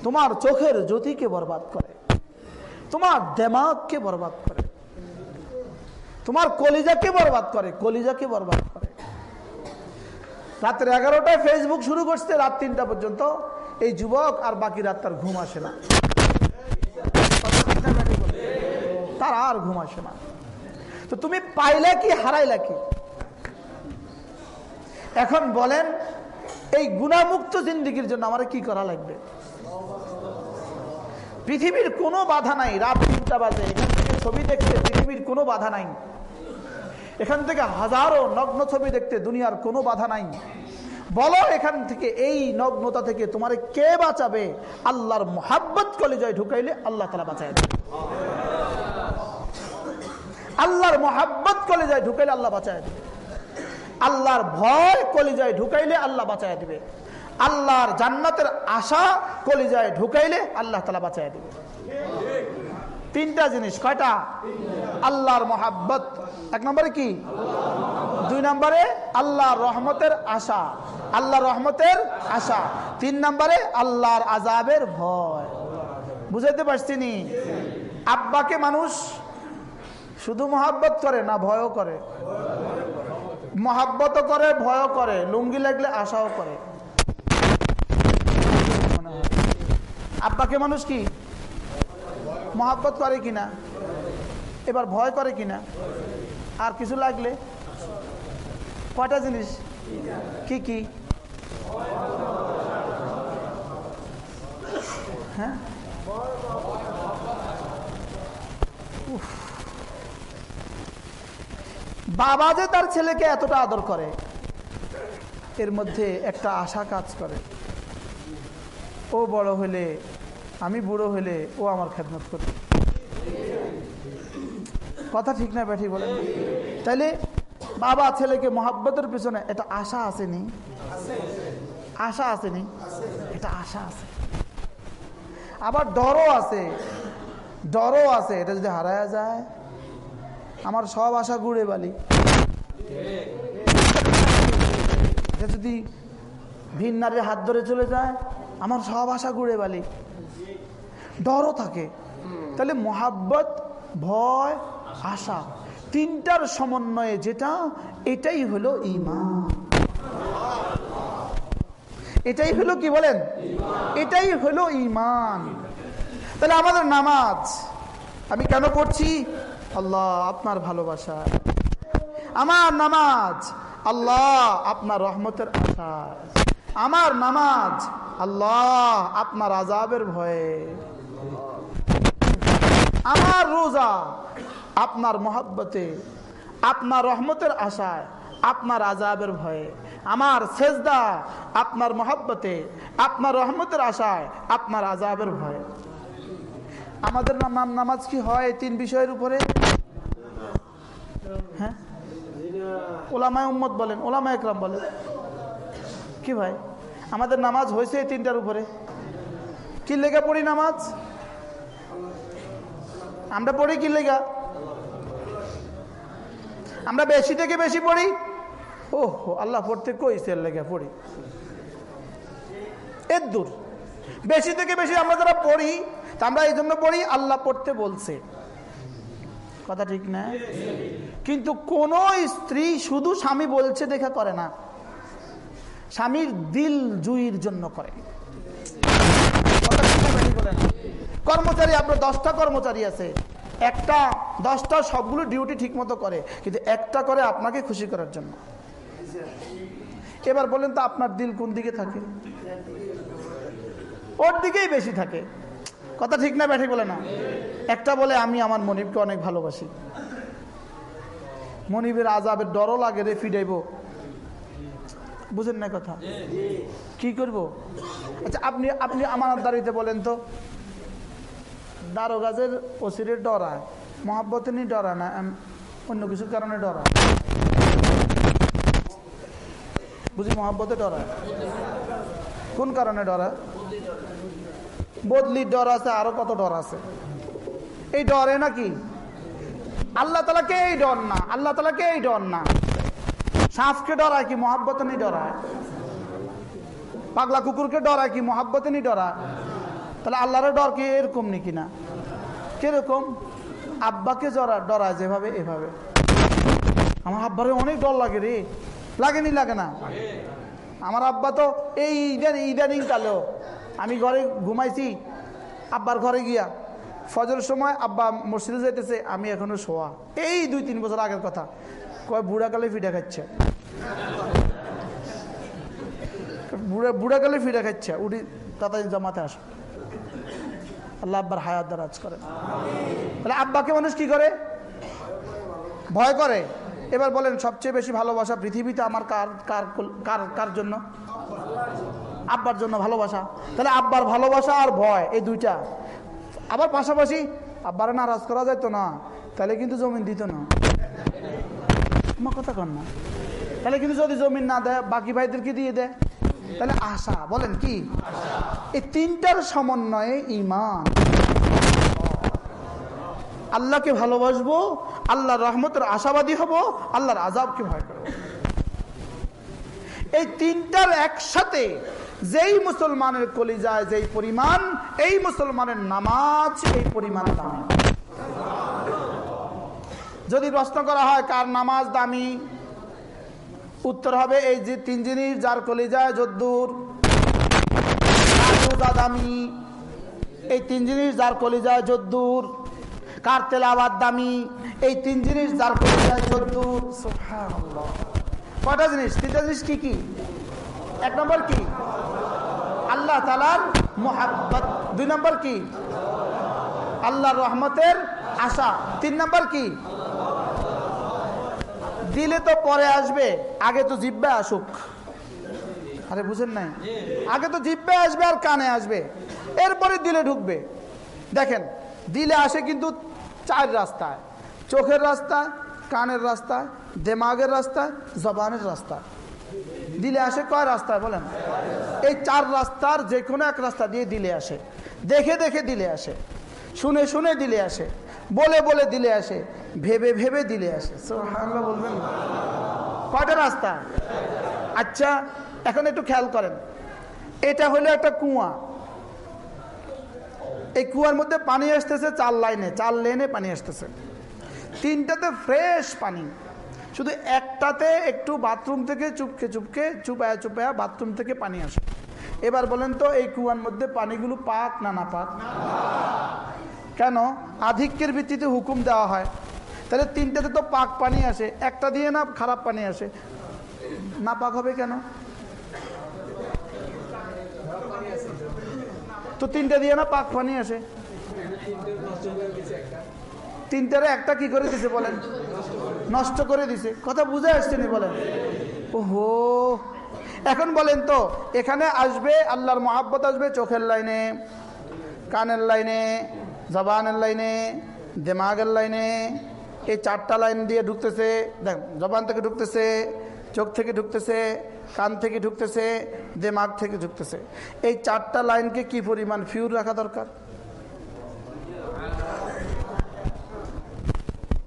[SPEAKER 1] তোমার চোখের জ্যোতিকে বরবাদ করে। তোমার দেমাগকে বরবাদ করে। তোমার কলিজাকে বরবাদ করে, কলিজাকে বরবাদ করে। রাত্রে এগারোটায় ফেসবুক শুরু করছে, রাত তিনটা পর্যন্ত। এই যুবক আর বাকি রাত তার ঘুম আসে না। তার আর ঘুম আসে না। তো তুমি পাইলে কি, হারাইলা কি? এখন বলেন, এই গুণামুক্ত জিন্দিগির জন্য আমার কি করা লাগবে? পৃথিবীর কোনো বাধা নাই, রাত তিনটা বাজে, এখান থেকে ছবি দেখতে পৃথিবীর কোনো বাধা নাই। এখান থেকে হাজারো নগ্ন ছবি দেখতে দুনিয়ার কোনো বাধা নাই। বলো এখান থেকে, এই নগ্নতা থেকে তোমার কে বাঁচাবে? আল্লাহর মোহাব্বত কলেজয় ঢুকাইলে আল্লাহ তালা দেবে। আল্লাহর মোহাব্বত কলেজায় ঢুকাইলে আল্লাহ বাঁচায় দেবে। আল্লাহর ভয় কলিজায় ঢুকাইলে আল্লাহ বাঁচায় দিবে। আল্লাহর জান্নাতের আশা কলিজায় ঢুকাইলে আল্লাহ তালা বাঁচায় দিবে। তিনটা জিনিস, কয়টা? আল্লাহর মোহাব্বত। এক নম্বরে কি? দুই নম্বরে আল্লাহর রহমতের আশা। আল্লাহর রহমতের আশা। তিন নম্বরে আল্লাহর আজাবের ভয়। বুঝাইতে পারছি নি? আব্বাকে মানুষ শুধু মহাব্বত করে না ভয়ও করে। মহাব্বতও করে, ভয়ও করে। লুঙ্গি লাগলে আশাও করে। আব্বাকে মানুষ কি? মহাব্বত করে কিনা? এবার ভয় করে কিনা? আর কিছু লাগলে? কয়টা জিনিস? কি কি? হ্যাঁ? বাবা যে তার ছেলেকে এতটা আদর করে, এর মধ্যে একটা আশা কাজ করে। ও বড় হলে, আমি বুড়ো হলে ও আমার খেদমত করবে। কথা ঠিক না ব্যাঠি বলেন। তাইলে বাবা ছেলেকে মহাব্বতের পিছনে এটা আশা আসেনি? আশা আসেনি? এটা আশা আছে। আবার ডরও আছে। ডরও আছে। এটা যদি হারায়া যায় আমার সব আশা গুড়ে বালি। যদি ভিন নারীর হাত ধরে চলে যায়, আমার সব আশা গুড়ে বালি। ডরও থাকে। তাহলে মোহাব্বত, ভয়, আশা, তিনটার সমন্বয়ে যেটা, এটাই হলো ইমান এটাই হলো কি বলেন? এটাই হলো ইমান তাহলে আমাদের নামাজ, আমি কেন পড়ছি? আল্লাহ আপনার ভালোবাসা। আমার নামাজ, আল্লাহ আপনার রহমতের আশা আমার নামাজ, আল্লাহ আপনার আজাবের ভয়ে। আমার রোজা, আপনার মহাব্বতে, আপনার রহমতের আশায়, আপনার আজাবের ভয়ে। আমার সেজদা, আপনার মহাব্বতে, আপনার রহমতের আশায়, আপনার আজাবের ভয়ে। আমাদের নাম নামাজ কি হয় তিন বিষয়ের উপরে? হ্যাঁ? ওলামায় উম্মত বলেন ওলামা একরাম বলেন। কি ভাই? আমাদের নামাজ হয়েছে এই তিনটার উপরে। কি লেগে পড়ি নামাজ? আমরা পড়ি কি লেগা? আমরা বেশি থেকে বেশি পড়ি? ও আল্লাহ পড়তে কইছে এর লেগে পড়ি। এর দূর। বেশি থেকে বেশি আমরা যারা পড়ি, তা আমরা এই জন্য পড়ি, আল্লাহ পড়তে বলছে। কথা ঠিক না? কিন্তু কোন স্ত্রী শুধু স্বামী বলছে দেখা করে না। স্বামীর দিল জুইর জন্য করে? কর্মচারী, আপনার দশটা কর্মচারী আছে। একটা, দশটা সবগুলো ডিউটি ঠিক মতো করে, কিন্তু একটা করে আপনাকে খুশি করার জন্য। এবার বলেন তো, আপনার দিল কোন দিকে থাকে? ওর দিকেই বেশি থাকে। কথা ঠিক না ব্যাঠি বলে না। একটা বলে, আমি আমার মনিবকে অনেক ভালোবাসি। মনিবের আজাবের ডরও লাগে রে ফিডাইব বুঝেন না কথা? কি করব? আচ্ছা আপনি আপনি আমার দাঁড়িতে বলেন তো। দারোগাজের ওসিরের ডরায় মহাব্বতে নিয়ে ডরা না অন্য কিছুর কারণে ডরা? বুঝি মহাব্বতে ডরায় কোন কারণে ডরা? বদলির ডর আছে, আরও কত ডর আছে? এই ডরে নাকি? আল্লাহ তালাকে এই ডর না? আল্লাহ তালাকে এই ডর না? সাঁফকে ডরায় কি মহাব্বতে নি ডরায়? পাগলা কুকুরকে ডরায় কি মহাব্বতে নি ডরায়? তাহলে আল্লাহরের ডর কি, এরকম নাকি না? কীরকম? আব্বাকে জরা, ডরায় যেভাবে, এভাবে। আমার আব্বারে অনেক ডর লাগে রে। লাগেনি, লাগে না? আমার আব্বা তো এই ইদানিং ইদানিং কালেও। আমি ঘরে ঘুমাইছি, আব্বার ঘরে গিয়া। ফজরের সময় আব্বা মসজিদে যাইতেছে, আমি এখনও শোয়া। এই দুই, তিন বছর আগের কথা। কয় বুড়াকালে ফিটা খাচ্ছে। বুড়া বুড়াকালে ফিটা খাচ্ছে। উঠি, তাড়াতাড়ি জমাতে আস। আল্লাহ আব্বার হায়াত দারাজ করে তাহলে আব্বাকে মানুষ কি করে? ভয় করে। এবার বলেন, সবচেয়ে বেশি ভালোবাসা পৃথিবীতে আমার কার কার কার কার জন্য? আব্বার জন্য ভালোবাসা। তাহলে আব্বার ভালোবাসা আর ভয়, এই দুইটা। আবার পাশাপাশি, আব্বারে নারাজ করা যেত না, তাহলে কিন্তু জমিন দিত না। আমার কথা কন না। তাহলে কিন্তু যদি জমিন না দেয়, বাকি ভাইদেরকে দিয়ে দেয়? তাহলে আশা, বলেন কি? এই তিনটার সমন্বয়ে ইমান আল্লাহকে ভালোবাসবো, আল্লাহর রহমতের আশাবাদী হব, আল্লাহর আজাবকে ভয় করব। এই তিনটার একসাথে যেই মুসলমানের কলিজায় যেই পরিমাণ, এই মুসলমানের নামাজ, এই পরিমাণ দামি। যদি প্রশ্ন করা হয়, কার নামাজ দামি? উত্তর হবে এই যে তিন জিনিস, যার কলিজায় যদ্দুর দামি? এই তিন জিনিস, যার কলিজায় যদ্দুর, কার তেলাবাদ দামি? এই তিন জিনিস, যার কলিজায় যদ্দুর। কয়টা জিনিস? তিনটা জিনিস কি কি? এক নম্বর কি? আল্লাহ তালার মোহাব্বত। দুই নম্বর কি? আল্লাহর রহমতের আশা। তিন নম্বর কি? দিলে তো পরে আসবে, আগে তো জিব্বে আসুক। আরে, বুঝেন নাই? আগে তো জিব্বে আসবে আর কানে আসবে। এরপরে দিলে ঢুকবে। দেখেন, দিলে আসে কিন্তু চার রাস্তায়। চোখের রাস্তায় কানের রাস্তায় দেমাগের রাস্তায় জবানের রাস্তায় দিলে আসে কয় রাস্তায় বলেন? এই চার রাস্তার যে কোনো এক রাস্তা দিয়ে দিলে আসে। দেখে দেখে দিলে আসে। শুনে শুনে দিলে আসে। বলে বলে দিলে আসে। ভেবে ভেবে দিলে আসে। বলবেন? কয়টা রাস্তা? আচ্ছা এখন একটু খেয়াল করেন। এটা হলো একটা কুয়া। এই কুয়ার মধ্যে পানি আসতেছে চার লাইনে, চার লেনে পানি আসতেছে। তিনটাতে ফ্রেশ পানি। শুধু একটাতে একটু বাথরুম থেকে চুপকে চুপকে, চুপায়া চুপায়া বাথরুম থেকে পানি আসে। এবার বলেন তো, এই কুয়ার মধ্যে পানিগুলো পাক না না পাক? কেন? আধিক্যের ভিত্তিতে হুকুম দেওয়া হয়। তাহলে তিনটাতে তো পাক পানি আসে, একটা দিয়ে না খারাপ পানি আসে? না পাক হবে কেন? তো তিনটা দিয়ে না পাক পানি আসে? তিনটারে একটা কি করে দিছে বলেন? নষ্ট করে দিছে। কথা বুঝে আসছে নি বলেন? ওহো। এখন বলেন তো, এখানে আসবে, আল্লাহর মহাব্বত আসবে চোখের লাইনে, কানের লাইনে, জবানের লাইনে, দেমাগের লাইনে, এই চারটা লাইন দিয়ে ঢুকতেছে দেখ জবান থেকে ঢুকতেছে, চোখ থেকে ঢুকতেছে, কান থেকে ঢুকতেছে, দেমাগ থেকে ঢুকতেছে। এই চারটা লাইনকে কি পরিমাণ ফিউর রাখা দরকার?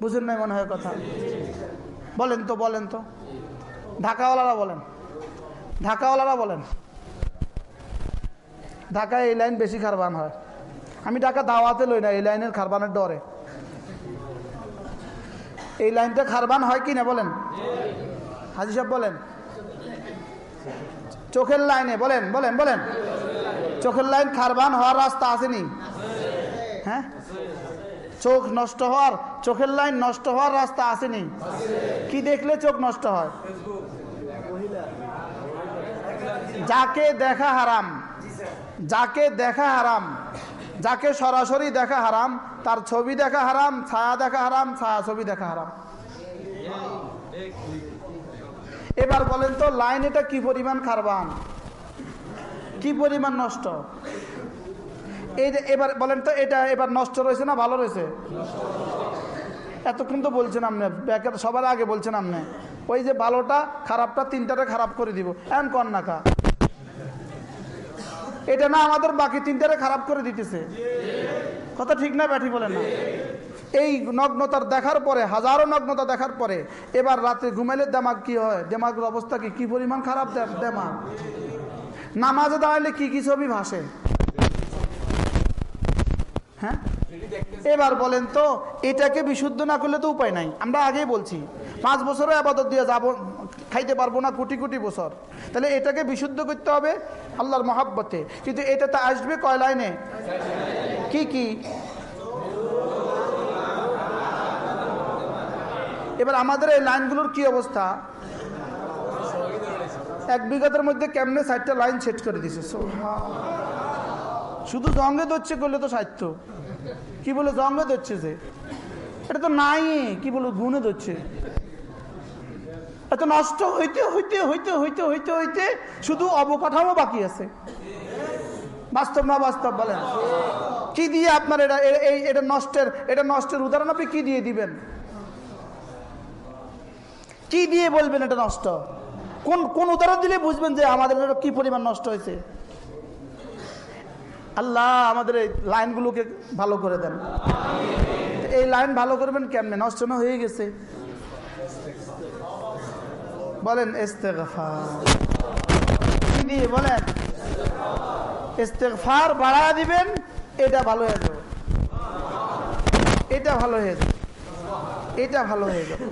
[SPEAKER 1] বুঝেন নাই মনে হয় কথা। বলেন তো বলেন তো। ঢাকাওয়ালারা বলেন। ঢাকাওয়ালারা বলেন। ঢাকায় এই লাইন বেশি খারবান হয়। আমি ঢাকা দাওয়াতে লই না, এই লাইনের খারবানের ডরে। এই লাইনটা খারবান হয় কি না বলেন? হাজি সাহেব বলেন। চোখের লাইনে, বলেন বলেন বলেন। চোখের লাইন খারবান হওয়ার রাস্তা আসেনি। হ্যাঁ? চোখ নষ্ট হওয়ার, চোখের লাইন নষ্ট হওয়ার রাস্তা আসেনি। কি দেখলে চোখ নষ্ট হয়? যাকে দেখা হারাম, যাকে দেখা হারাম, যাকে সরাসরি দেখা হারাম, তার ছবি দেখা হারাম, ছায়া দেখা হারাম, ছায়া ছবি দেখা হারাম। এবার বলেন তো, লাইন এটা কি পরিমাণ খারবান? কি পরিমাণ নষ্ট? এই যে এবার বলেন তো, এটা এবার নষ্ট রয়েছে না ভালো রয়েছে? এতক্ষণ তো বলছেন আপনি ব্যাকের সবার আগে বলছেন আপনি। ওই যে ভালোটা, খারাপটা তিনটাটা খারাপ করে দিব। এমন কন্যাকা এটা না আমাদের, বাকি তিনটারে খারাপ করে দিতেছে। কথা ঠিক না ব্যাঠি বলেন না। এই নগ্নতার দেখার পরে, হাজারো নগ্নতা দেখার পরে, এবার রাতে ঘুমাইলে দেমাগ কি হয়? দেমাগের অবস্থা কি? কি পরিমাণ খারাপ দেমাগ? নামাজে দাঁড়ালে কি কি ছবি ভাসে? হ্যাঁ? এবার বলেন তো, এটাকে বিশুদ্ধ না করলে তো উপায় নাই। আমরা আগেই বলছি, পাঁচ বছরও আবাদত দিয়ে যাব, খাইতে পারব না কোটি কোটি বছর। তাহলে এটাকে বিশুদ্ধ করতে হবে আল্লাহর মহাব্বতে। কিন্তু এটা তো আসবে কয় লাইনে? কি কি? এবার আমাদের এই লাইনগুলোর কি অবস্থা? এক বিঘাতের মধ্যে কেমনে ষাটটা লাইন সেট করে দিছে? শুধু জঙ্গে ধরছে করলে তো সাহিত্য। কি বলে জঙ্গে ধরছে যে এটা তো নাই, কি বলে গুণে ধরছে? এত নষ্ট হইতে হইতে হইতে হইতে হইতে হইতে শুধু অবকাঠামো বাকি আছে। বাস্তব না বাস্তব বলেন? কি দিয়ে আপনার এটা এই, এটা নষ্টের এটা নষ্টের উদাহরণ আপনি কি দিয়ে দিবেন? কি দিয়ে বলবেন এটা নষ্ট? কোন কোন উদাহরণ দিলে বুঝবেন যে আমাদের কি পরিমাণ নষ্ট হয়েছে? আল্লাহ আমাদের এই লাইনগুলোকে ভালো করে দেন। এই লাইন ভালো করবেন কেমনে? নষ্ট না হয়ে গেছে। বলেন বলেন ইস্তেকফার বাড়া দিবেন, এটা ভালো হয়ে যাবে। এটা ভালো হয়ে যাবে। এটা ভালো হয়ে যাবে।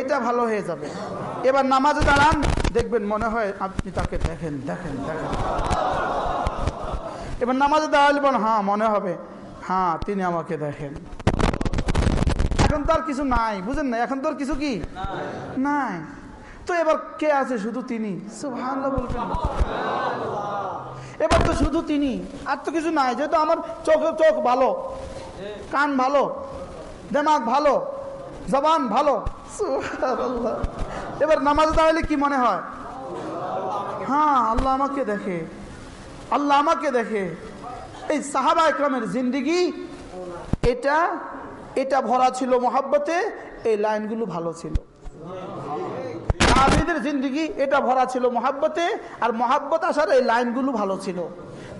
[SPEAKER 1] এটা ভালো হয়ে যাবে। এবার নামাজে দাঁড়ান, দেখবেন মনে হয় আপনি তাকে দেখেন দেখেন দেখেন। এবার নামাজে দাঁড়ালে বলেন হ্যাঁ মনে হবে। হ্যাঁ তিনি আমাকে দেখেন। এখন তো আর কিছু নাই, বুঝেন না, এখন তো আর কিছু কি? নাই। তো এবার কে আছে শুধু তিনি? এবার তো শুধু তিনি, আর তো কিছু নাই, যেহেতু আমার চোখ চোখ ভালো, কান ভালো, দেমাগ ভালো, জবান ভালো এবার নামাজ দাঁড়ালে কি মনে হয়? হ্যাঁ আল্লাহ আমাকে দেখে। আল্লাহ আমাকে দেখে। এই সাহাবা একরামের জিন্দিগি, এটা এটা ভরা ছিল মহাব্বতে, এই লাইনগুলো ভালো ছিল। তাবিদের জিন্দিগি, এটা ভরা ছিল মহাব্বতে, আর মহাব্বত আসার এই লাইনগুলো ভালো ছিল।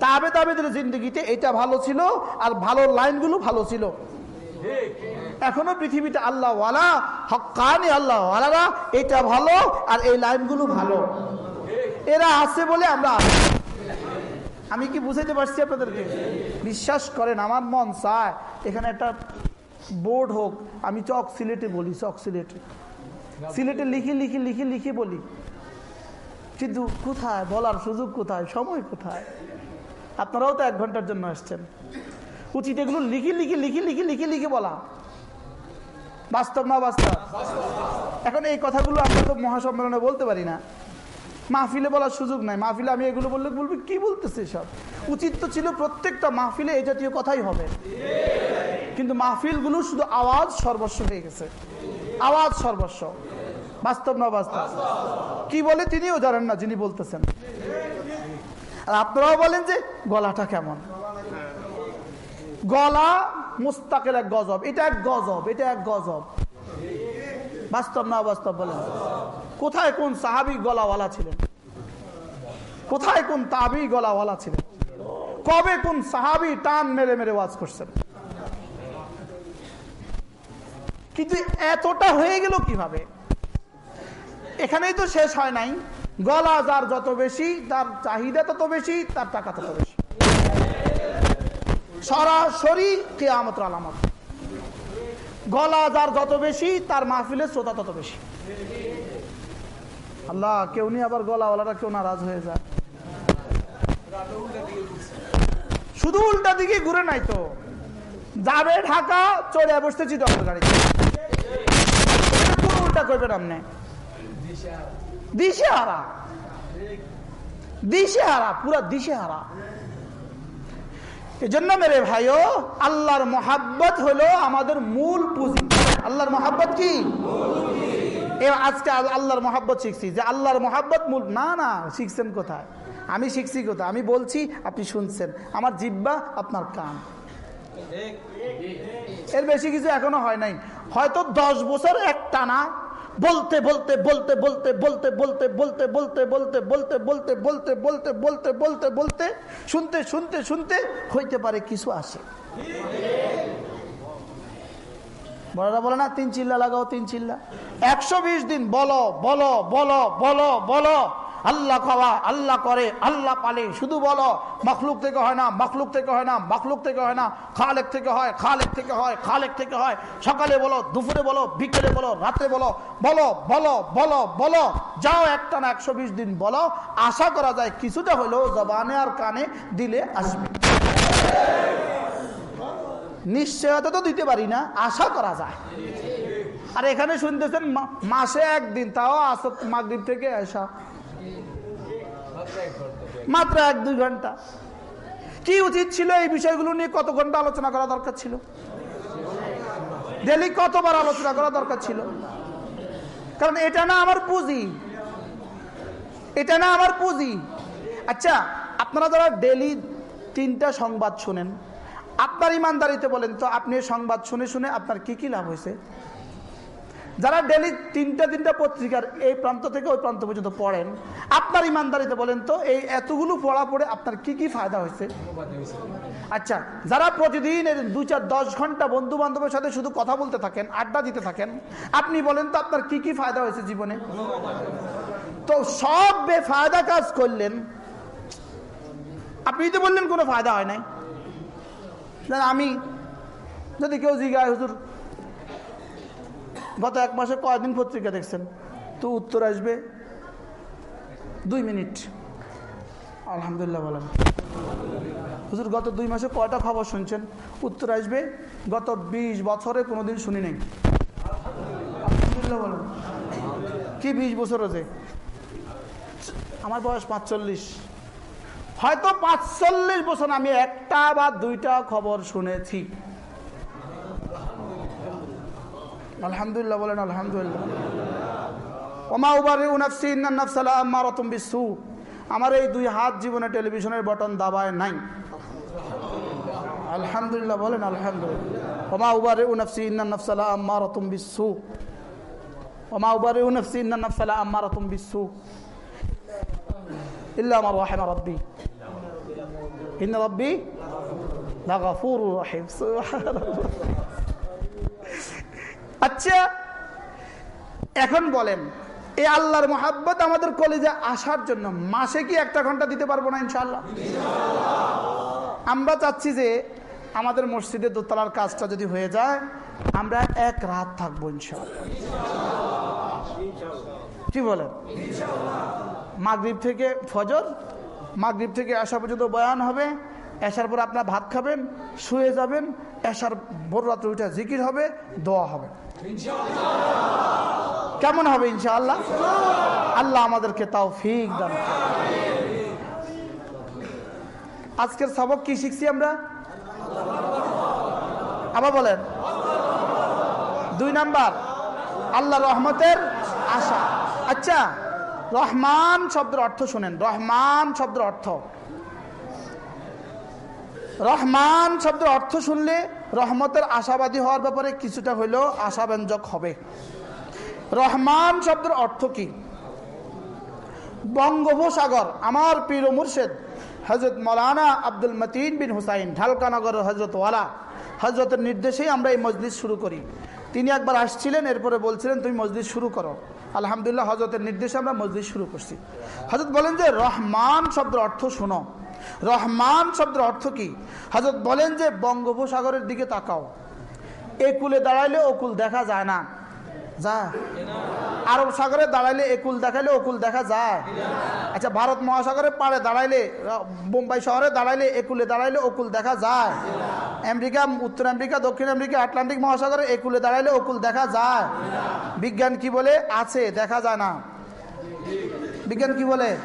[SPEAKER 1] তাবে তাবিদের জিন্দিগিতে এটা ভালো ছিল, আর ভালো লাইনগুলো ভালো ছিল। এখনও পৃথিবীতে আল্লাহ হকানি আল্লাহ এটা ভালো, আর এই লাইনগুলো ভালো। এরা আছে বলে আমরা আমি কি বুঝাইতে পারছি আপনাদেরকে? বিশ্বাস করেন, আমার মন চায় এখানে একটা বোর্ড হোক, আমি চক সিলেটে বলি, চক সিলেটে। সিলেটে লিখি লিখি লিখি লিখি বলি। কিন্তু কোথায়? বলার সুযোগ কোথায়? সময় কোথায়? আপনারাও তো এক ঘণ্টার জন্য আসছেন। উচিত এগুলো লিখি লিখি লিখি লিখি লিখি লিখি বলা। বাস্তব না বাস্তব? এখন এই কথাগুলো আমরা তো মহাসম্মেলনে বলতে পারি না। মাহফিলে বলার সুযোগ নাই। মাহফিলে আমি এগুলো বললে বলবি, কি বলতেছে সব? উচিত তো ছিল প্রত্যেকটা মাহফিলে এই জাতীয় কথাই হবে। কিন্তু মাহফিলগুলো শুধু আওয়াজ সর্বস্ব হয়ে গেছে। আওয়াজ সর্বস্ব। বাস্তব না বাস্তব? কি বলে তিনিও জানেন না, যিনি বলতেছেন। আর আপনারাও বলেন যে গলাটা কেমন? গলা মুস্তাকের এক গজব। এটা এক গজব, এটা এক গজব। বাস্তব না অবাস্তব বলেন। কোথায় কোন সাহাবি গলাওয়ালা ছিলেন? কোথায় কোন তাবি গলাওয়ালা ছিলেন? কবে কোন সাহাবি টান মেরে মেরে ওয়াজ করছেন? কিন্তু এতটা হয়ে গেল কীভাবে? এখানেই তো শেষ হয় নাই। গলা যার যত বেশি, তার চাহিদা তত বেশি, তার টাকা তত বেশি। সরাসরি কেয়ামত আলামত। গলা যার যত বেশি, তার মাহফিলের শ্রোতা তত বেশি। আল্লাহ, কেউ নি আবার গলাওয়ালারা কেউ নারাজ হয়ে যায়। শুধু উল্টা দিকে ঘুরে নাই তো। যাবে ঢাকা, চলে বসতেছি ডক্টর গাড়িতে। উল্টা দিশে হারা দিশে হারা পুরা দিশে হারা এই জন্য মেরে ভাইও, আল্লাহর মোহাব্বত হলো আমাদের মূল পুঁজি। আল্লাহর মোহাব্বত কি? আজকে আল্লাহর মোহাব্বত শিখছি, যে আল্লাহর মোহাব্বত মূল না না, শিখছেন কোথায়? আমি শিখছি কোথায়? আমি বলছি, আপনি শুনছেন। আমার জিব্বা আপনার কান। এর বেশি কিছু এখনও হয় নাই। হয়তো দশ বছর এক টানা বলতে বলতে বলতে বলতে বলতে বলতে বলতে বলতে বলতে বলতে বলতে বলতে বলতে বলতে বলতে বলতে শুনতে শুনতে শুনতে হইতে পারে কিছু আসে বড়রা বলে না তিন চিল্লা লাগাও তিন চিল্লা একশো দিন বলো বলো বলো বলো বলো আল্লাহ খাওয়া, আল্লাহ করে, আল্লাহ পালে। শুধু বলো, মখলুক থেকে হয় না, মখলুক থেকে হয় না, মখলুক থেকে হয় না, খালেক থেকে হয়, খালেক থেকে হয়, খালেক থেকে হয়। সকালে বলো, দুপুরে বলো, বিকেলে বলো, রাতে বলো বলো বলো বলো বলো। যাও একটা না একশো দিন বলো, আশা করা যায় কিছুটা হলেও জবানে আর কানে দিলে আসবে। নিশ্চয়তা তো দিতে পারি না, আশা করা যায়। আর এখানে শুনতেছেন মাসে একদিন, তাও আসত মাগরীব থেকে আসা মাত্র এক, দুই ঘণ্টা। কি উচিত ছিল এই বিষয়গুলো নিয়ে কত ঘণ্টা আলোচনা করা দরকার ছিল? ডেলি কতবার আলোচনা করা দরকার ছিল? কারণ এটা না আমার পুঁজি। এটা না আমার পুঁজি। আচ্ছা আপনারা যারা ডেলি তিনটা সংবাদ শুনেন, আপনার ইমানদারিতে বলেন তো, আপনি সংবাদ শুনে শুনে আপনার কি কি লাভ হয়েছে? যারা ডেলি তিনটা তিনটা পত্রিকার এই প্রান্ত থেকে ওই প্রান্ত পর্যন্ত পড়েন, আপনার ইমানদারিতে বলেন তো, এই এতগুলো পড়া পড়ে আপনার কি কি ফায়দা হয়েছে? আচ্ছা যারা প্রতিদিন দু চার দশ ঘণ্টা বন্ধু বান্ধবের সাথে শুধু কথা বলতে থাকেন, আড্ডা দিতে থাকেন, আপনি বলেন তো আপনার কি কি ফায়দা হয়েছে জীবনে? তো সব বেফায়দা কাজ করলেন। আপনি তো বললেন কোনো ফায়দা হয় নাই। আমি যদি কেউ জিগায় হুজুর গত এক মাসে কয়দিন পত্রিকা দেখছেন? তো উত্তর আসবে দুই মিনিট। আলহামদুলিল্লাহ বলেন হুজুর, গত দুই মাসে কয়টা খবর শুনছেন? উত্তর আসবে গত ২০ বছরে কোনোদিন শুনি নাই। আলহামদুলিল্লাহ বলেন কি বিশ বছর আছে? আমার বয়স পাঁচচল্লিশ। হয়তো পাঁচচল্লিশ বছর আমি একটা বা দুইটা খবর শুনেছি। আলহামদুলিল্লাহ বলেন আলহামদুলিল্লাহ। ওমা উবার নাফসি ইন্না নাফসালা আম্মা রতম বিসু। আমার এই দুই হাত জীবনে টেলিভিশনের বটন দাবায় নাই। আলহামদুলিল্লাহ বলেন আলহামদুলিল্লাহ। ওমা উবার নাফসি ইন্না নাফসালা আম্মা রতম বিসু। ওমা উবার নাফসি ইন্না নাফসালা আম্মা রতম বিসু। ইল্লা আমার রাহিমা রব্বি। ইন্ন রব্বি লাগাফুর রহিম। সুবহানাল্লাহ। আচ্ছা এখন বলেন, এই আল্লাহর মোহাব্বত আমাদের কলেজে আসার জন্য মাসে কি একটা ঘণ্টা দিতে পারব না ইনশাল্লাহ আমরা চাচ্ছি যে আমাদের মসজিদে দোতলার কাজটা যদি হয়ে যায়, আমরা এক রাত থাকব ইনশাল্লাহ কি বলেন? মাগরীব থেকে ফজর, মাগরীব থেকে আসা পর্যন্ত বয়ান হবে, আসার পর আপনার ভাত খাবেন, শুয়ে যাবেন এসার ভোর রাত্রে উঠে জিকির হবে, দোয়া হবে। কেমন হবে ইনশাআল্লাহ? আল্লাহ আমাদেরকে তাও ফিক দান আজকের সবক কি শিখছি আমরা? আবার বলেন। দুই নাম্বার আল্লাহ রহমতের আশা। আচ্ছা রহমান শব্দের অর্থ শুনেন। রহমান শব্দের অর্থ। রহমান শব্দের অর্থ শুনলে রহমতের আশাবাদী হওয়ার ব্যাপারে কিছুটা হইলেও আশাব্যঞ্জক হবে। রহমান শব্দের অর্থ কি? বঙ্গোপসাগর, আমার পীর মুর্শেদ হজরত মৌলানা আব্দুল মতিন বিন হুসাইন ঢালকানগরের হজরত ওয়ালা হজরতের নির্দেশেই আমরা এই মজলিস শুরু করি। তিনি একবার আসছিলেন, এরপরে বলছিলেন, তুমি মসজিদ শুরু করো। আলহামদুলিল্লাহ হজরতের নির্দেশে আমরা মজলিস শুরু করছি। হজরত বলেন যে, রহমান শব্দের অর্থ শোনো। রহমান শব্দের অর্থ কি? হজরত বলেন যে, বঙ্গোপসাগরের দিকে তাকাও। এ কুলে দাঁড়াইলে ও কুল দেখা যায় না। যায়। আরব সাগরে দাঁড়াইলে একুল দেখাইলে ওকুল দেখা যায়। আচ্ছা ভারত মহাসাগরে পাড়ে দাঁড়াইলে, বোম্বাই শহরে দাঁড়াইলে একুলে দাঁড়াইলে ওকুল দেখা যায়। আমেরিকা, উত্তর আমেরিকা, দক্ষিণ আমেরিকা, আটলান্টিক মহাসাগরে একুলে দাঁড়াইলে ওকুল দেখা যায়। বিজ্ঞান কি বলে? আছে, দেখা যায় না। বিজ্ঞান কি বলে?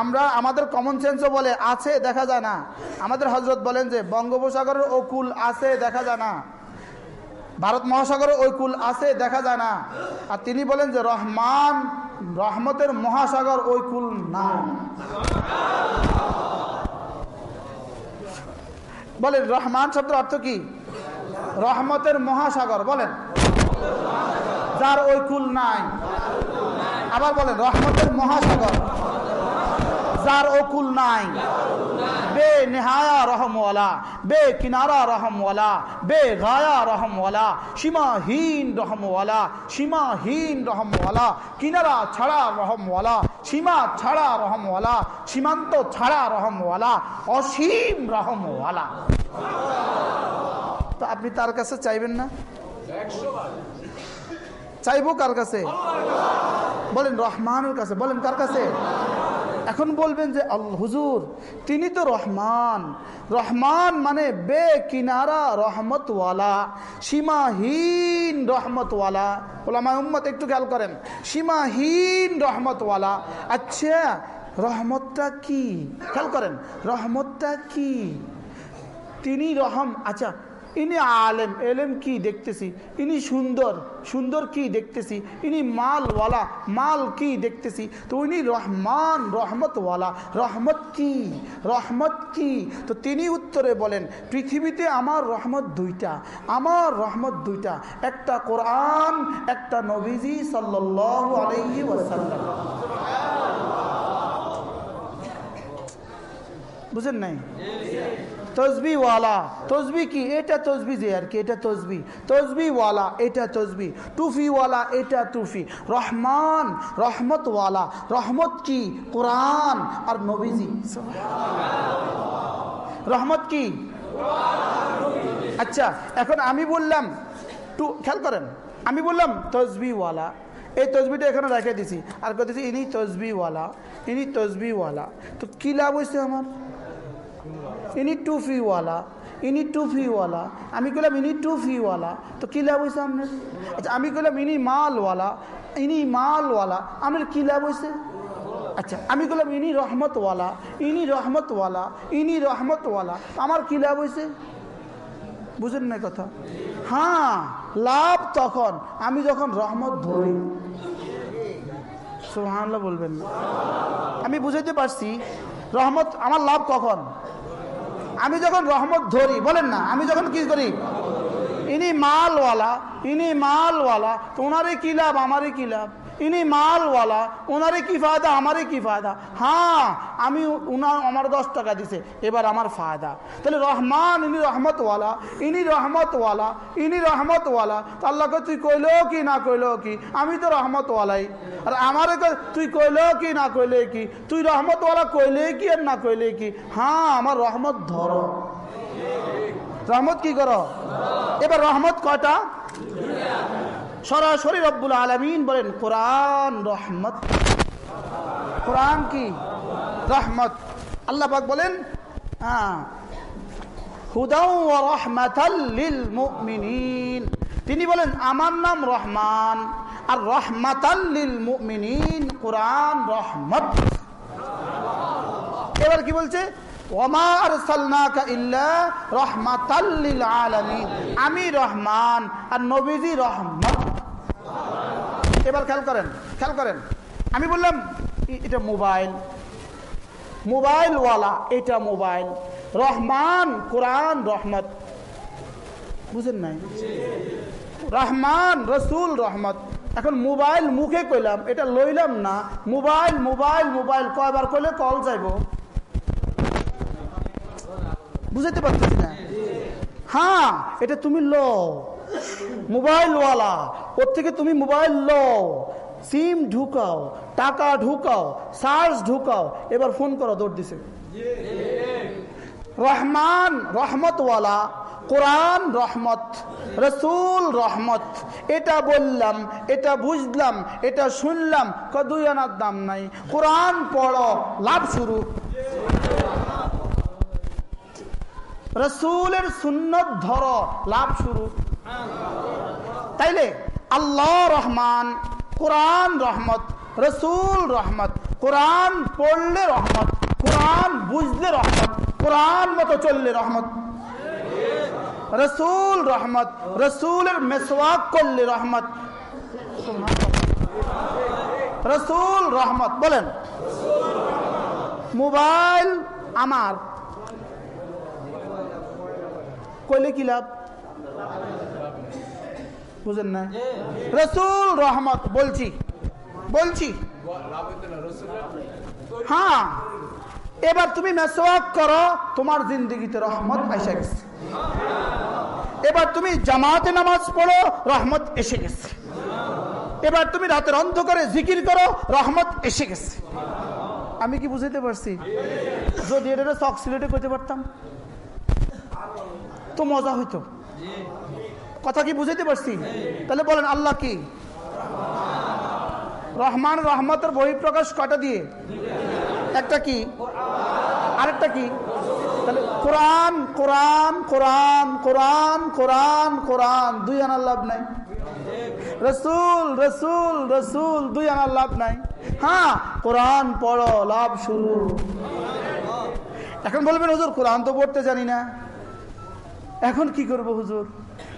[SPEAKER 1] আমরা আমাদের কমন সেন্সও বলে, আছে, দেখা যায় না। আমাদের হজরত বলেন যে, বঙ্গোপসাগরের ওকুল আছে, দেখা যায় না। ভারত মহাসাগরের ওই কুল আছে, দেখা যায় না। আর তিনি বলেন যে, রহমান, রহমতের মহাসাগর ওই কুল না। বলেন, রহমান শব্দের অর্থ কি? রহমতের মহাসাগর, বলেন। যার ওই কুল নাই। আবার বলেন, রহমতের মহাসাগর। যার অকুল নাই। বে নেহায়া রহমওয়ালা, বে কিনারা রহমওয়ালা, বে গায়া রহমওয়ালা, সীমাহীন রহমওয়ালা সীমাহীন রহমওয়ালা, কিনারা ছাড়া রহমওয়ালা, সীমা ছাড়া রহমওয়ালা, সীমান্ত ছাড়া রহমওয়ালা, অসীম রহমওয়ালা। তো আপনি তার কাছে চাইবেন না? চাইব কার কাছে? বলেন রহমানের কাছে। বলেন কার কাছে? এখন বলবেন যে, আল হুজুর, তিনি তো রহমান। রহমান মানে বে কিনারা রহমতওয়ালা, সীমাহীন রহমতওয়ালা। ওলামা উম্মত, একটু খেয়াল করেন। সীমাহীন রহমতওয়ালা। আচ্ছা রহমতটা কি? খেয়াল করেন, রহমতটা কি? তিনি রহম আচ্ছা ইনি আলেম, এলেম কি দেখতেছি? ইনি সুন্দর সুন্দর কি দেখতেছি? ইনি মালওয়ালা, মাল কি দেখতেছি? তো উনি রহমান, রহমতওয়ালা। রহমত কি? রহমত কি? তো তিনি উত্তরে বলেন, পৃথিবীতে আমার রহমত দুইটা, আমার রহমত দুইটা। একটা কোরআন, একটা নবীজি সাল্লাহ ওয়াসাল্লাম। বুঝেন নাই? তসবিওয়ালা তসবি কি? এটা তসবি যে আর কি, এটা তসবি। তসবিওয়ালা এটা তসবি। টুফিওয়ালা, এটা টুফি। রহমান, রহমতওয়ালা। রহমত কি? কোরআন আর নবীজি। রহমত কি? আচ্ছা এখন আমি বললাম, টু, খেয়াল করেন, আমি বললাম তসবিওয়ালা এই তসবিটা এখানে রেখে দিছি। আর দিছি ইনি তসবিওয়ালা ইনি তসবিওয়ালা তো কী লাভ হয়েছে আমার? ইনি টুফিওয়ালা ইনি টুফিওয়ালা আমি কইলাম ইনি টুফিওয়ালা তো কী লাভ হয়েছে আপনার আচ্ছা আমি কইলাম ইনি মালওয়ালা ইনি মালওয়ালা আমার কী লাভ হয়েছে আচ্ছা আমি কইলাম ইনি রহমতওয়ালা ইনি রহমতওয়ালা ইনি রহমতওয়ালা আমার কী লাভ হয়েছে বুঝেন না কথা হ্যাঁ লাভ তখন আমি যখন রহমত ধরি সোহানলা বলবেন আমি বুঝাইতে পারছি রহমত আমার লাভ কখন আমি যখন রহমত ধরি, বলেন না, আমি যখন কি করি? ইনি মালওয়ালা ইনি মালওয়ালা তো কিলাব কী লাভ, আমারই কী লাভ? ইনি মালওয়ালা ওনারে কি ফায়দা আমারই কি ফায়দা? হ্যাঁ আমি উনার আমার দশ টাকা দিছে, এবার আমার ফায়দা। তাহলে রহমান ইনি রহমতওয়ালা ইনি রহমতওয়ালা ইনি রহমতওয়ালা। তো আল্লাহকে তুই কইলো কি, না কইলো কি? আমি তো রহমতওয়ালাই। আর আমারে তুই কইলো কি, না কইলে কি? তুই রহমতওয়ালা, কইলে কি আর না কইলে কি? হ্যাঁ আমার রহমত ধরো। রহমত কি করো? এবার রহমত কয়টা? সরাসরি রব্বুল আলমিন বলেন, কোরআন রহমত। কোরআন কি? রহমত। আল্লাহ পাক বলেন হ্যাঁ। তিনি বলেন, আমার নাম রহমান। আর রহমাতাল্লিল কোরআন রহমত। এবার কি বলছে? আমি রহমান, আর নবীজি রহমত। এবার খেয়াল করেন খেয়াল করেন। আমি বললাম এটা মোবাইল। মোবাইলওয়ালা, এটা মোবাইল। রহমান, কোরআন, রহমত। বুঝেন নাই? রহমান, রসুল, রহমত। এখন মোবাইল মুখে কইলাম, এটা লইলাম না। Mobile mobile mobile. কয়বার কইলে কল যাইব? বুঝাইতে পারতেছি না। হ্যাঁ এটা তুমি লো মোবাইলওয়ালা ওর থেকে তুমি মোবাইল লো সিম ঢুকাও, টাকা ঢুকাও চার্জ ঢুকাও, এবার ফোন করো, দৌড় দিছে। রহমান রহমতওয়ালা কোরআন রহমত, রসুল রহমত, এটা বললাম, এটা বুঝলাম, এটা শুনলাম, কদুই আনার দাম নাই। কোরআন পড়ো, লাভ শুরু। রসুলের সুন্নত ধর, লাভ শুরু। তাইলে আল্লাহ রহমান, কোরআন রহমত, রসুল রহমত, কোরআন পড়লে রহমত, কোরআন বুঝলে রহমত, কোরআন মতো চললে রহমত। রসুল রহমত, রসুলের মেসওয়াক করলে রহমত। রসুল রহমত, বলেন, মোবাইল আমার। কইলে কি লাভ? বুঝেন না। রসুল রহমত বলছি। বলছি। হ্যাঁ। এবার তুমি মেসওয়াক করো তোমার জিন্দগিতে রহমত এসে গেছে। এবার তুমি জামাতে নামাজ পড়ো রহমত এসে গেছে। এবার তুমি রাতের অন্ধকারে জিকির করো রহমত এসে গেছে। আমি কি বুঝাইতে পারছি? যদি এটা চক সিলেটে করতে পারতাম তো মজা হইতো। কথা কি বুঝাইতে পারছি? তাহলে বলেন, আল্লাহ কি? রহমান রহমতের বহিঃপ্রকাশ কটা দিয়ে? একটা কি? আরেকটা কি? তাহলে কোরআন কোরআন কোরআন কোরআন কোরআন কোরআন, দুই আনার লাভ নাই। রসুল রসুল রসুল, দুই আনার লাভ নাই। হ্যাঁ কোরআন পড়ো, লাভ শুরু। এখন বলবেন, হুজুর, কোরআন তো পড়তে জানি না। এখন কি করব, হুজুর?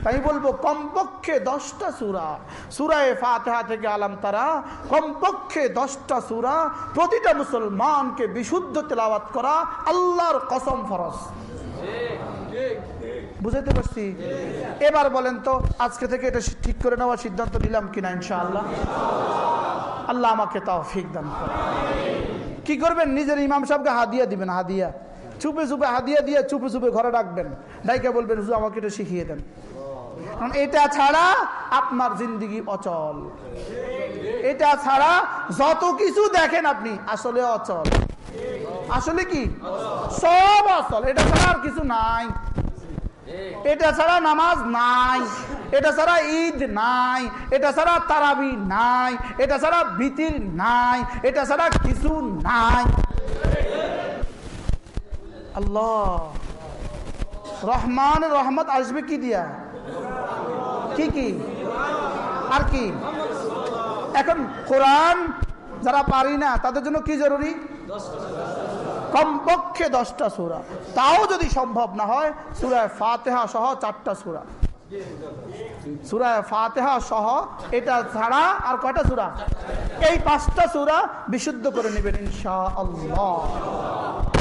[SPEAKER 1] আমি বলব, কমপক্ষে দশটা সুরা। সুরায় ফাতেহা থেকে আলাম তারা, কমপক্ষে দশটা সুরা প্রতিটা মুসলমানকে বিশুদ্ধ তেলাওয়াত করা আল্লাহর কসম ফরস বুঝাইতে পারছি? এবার বলেন তো, আজকে থেকে এটা ঠিক করে নেওয়ার সিদ্ধান্ত নিলাম কিনা ইনশাআল্লাহ? আল্লাহ আমাকে তাও ফিক দান কি করবেন? নিজের ইমাম সাহেবকে হাদিয়া দিবেন, হাদিয়া। চুপে চুপে হাদিয়া দিয়ে চুপে চুপে ঘরে ডাকবেন ডাইকে বলবেন, হুজুর, আমাকে এটা শিখিয়ে দেন। কারণ এটা ছাড়া আপনার জিন্দিগি অচল। এটা ছাড়া যত কিছু দেখেন আপনি, আসলে অচল। আসলে কি? সব অচল। এটা ছাড়া আর কিছু নাই। এটা ছাড়া নামাজ নাই। এটা ছাড়া ঈদ নাই। এটা ছাড়া তারাবি নাই। এটা ছাড়া ভীতির নাই। এটা ছাড়া কিছু নাই। আল্লাহ। রহমান, রহমত আসবে কি দিয়া? কি কি? আর কি? এখন কোরআন যারা পারি না, তাদের জন্য কি জরুরি? কমপক্ষে দশটা সুরা। তাও যদি সম্ভব না হয়, সুরায় ফাতেহা সহ চারটা সুরা। সুরায় ফাতেহা সহ এটা ছাড়া আর কয়টা সুরা? এই পাঁচটা সুরা বিশুদ্ধ করে নেবেন ইনশা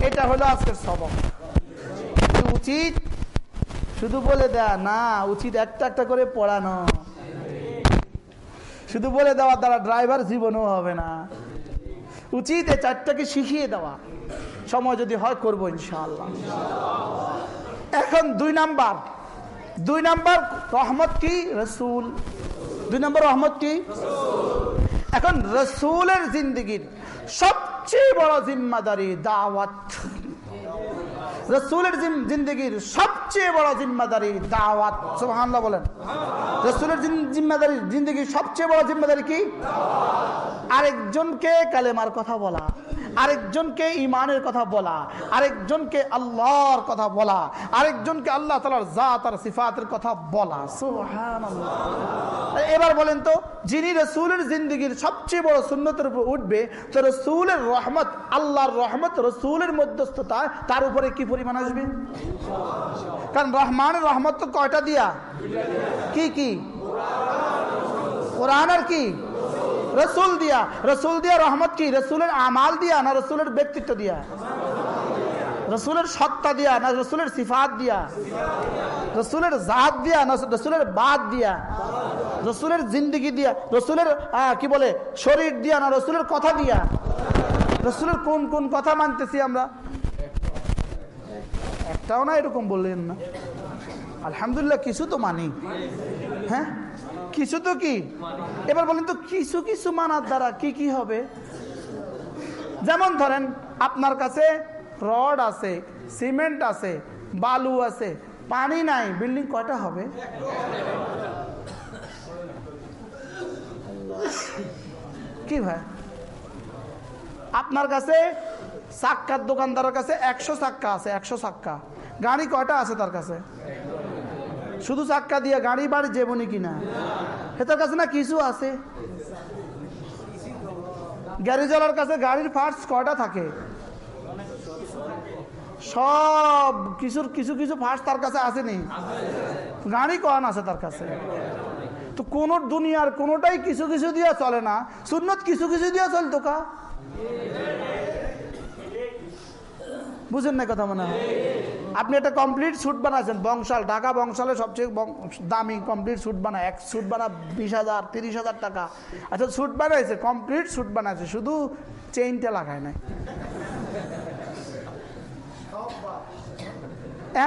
[SPEAKER 1] এটা হলো আজকের সবক। উচিত শুধু বলে দেয়া, না, উচিত একটা একটা করে পড়ানো। শুধু বলে দেওয়া দ্বারা ড্রাইভার জীবনও হবে না। উচিত এই চারটাকে শিখিয়ে দেওয়া। সময় যদি হয় করব ইনশাআল্লাহ। এখন দুই নাম্বার। দুই নাম্বার রহমত কি? রসুল। দুই নম্বর রহমত কি? এখন রসুলের জিন্দগির সবচেয়ে বড় জিম্মাদারি দাওয়াত। রসুলের জিন্দগির সবচেয়ে বড় জিম্মাদারি দাওয়াত, সুবহানাল্লাহ বলেন। রসুলের জিম্মাদারি জিন্দগির সবচেয়ে বড় জিম্মাদারি কি? আরেকজনকে কালেমার কথা বলা, আরেকজনকে ইমানের কথা বলা, আরেকজনকে আল্লাহর কথা বলা, আরেকজনকে আল্লাহ তালার জাত আর সিফাতের কথা বলা এবার বলেন তো, যিনি রসুলের জিন্দগির সবচেয়ে বড় সুন্নতের উপর উঠবে, তো রসুলের রহমত, আল্লাহর রহমত রসুলের মধ্যস্থতা তার উপরে কি পরিমাণ আসবে? কারণ রহমানের রহমত তো কয়টা দিয়া? কি কি? কোরআন আর কি? রসুল দিয়া। রসুল দিয়া রহমত কি? রসুলের আমাল দিয়া না রসুলের ব্যক্তিত্ব দিয়া? রসুলের সত্তা দিয়া না রসুলের সিফাত দিয়া? রসুলের জাত দিয়া না রসুলের বাদ দিয়া? রসুলের জিন্দিগি দিয়া? রসুলের কি বলে, শরীর দিয়া না রসুলের কথা দিয়া? রসুলের কোন কোন কথা মানতেছি আমরা? একটাও না এরকম বললেন না। আলহামদুলিল্লাহ, কিছু তো মানি। হ্যাঁ? কিছু তো কি? এবার বলেন তো, কিছু কিছু মানার দ্বারা কি কি হবে? যেমন ধরেন, আপনার কাছে রড আছে, সিমেন্ট আছে, বালু আছে, পানি নাই, বিল্ডিং কয়টা হবে? কি ভাই? আপনার কাছে চাক্কার দোকানদারের কাছে একশো চাক্কা আছে, একশো চাক্কা গাড়ি কয়টা আছে তার কাছে? শুধু চাক্কা দিয়ে গাড়ি, বাড়ি যাবনি কিনা? তার কাছে না কিছু আছে? গ্যারেজওয়ালার কাছে গাড়ির পার্টস কয়টা থাকে? সব কিছুর কিছু কিছু ফার্স্ট তার কাছে আসেনি। গাড়ি কন আছে তার কাছে? তো কোন দুনিয়ার কোনোটাই কিছু কিছু দিয়ে চলে না। সুন্নত কিছু কিছু দিয়ে চলতো কা? বুঝেন না কথা মনে হয়? আপনি একটা কমপ্লিট স্যুট বানাচ্ছেন বংশাল, ঢাকা বংশালে সবচেয়ে দামি কমপ্লিট স্যুট বানায়। এক স্যুট বানা বিশ হাজার, তিরিশ হাজার টাকা। আচ্ছা স্যুট বানাইছে কমপ্লিট স্যুট বানাইছে, শুধু চেইনটা লাগায় নাই।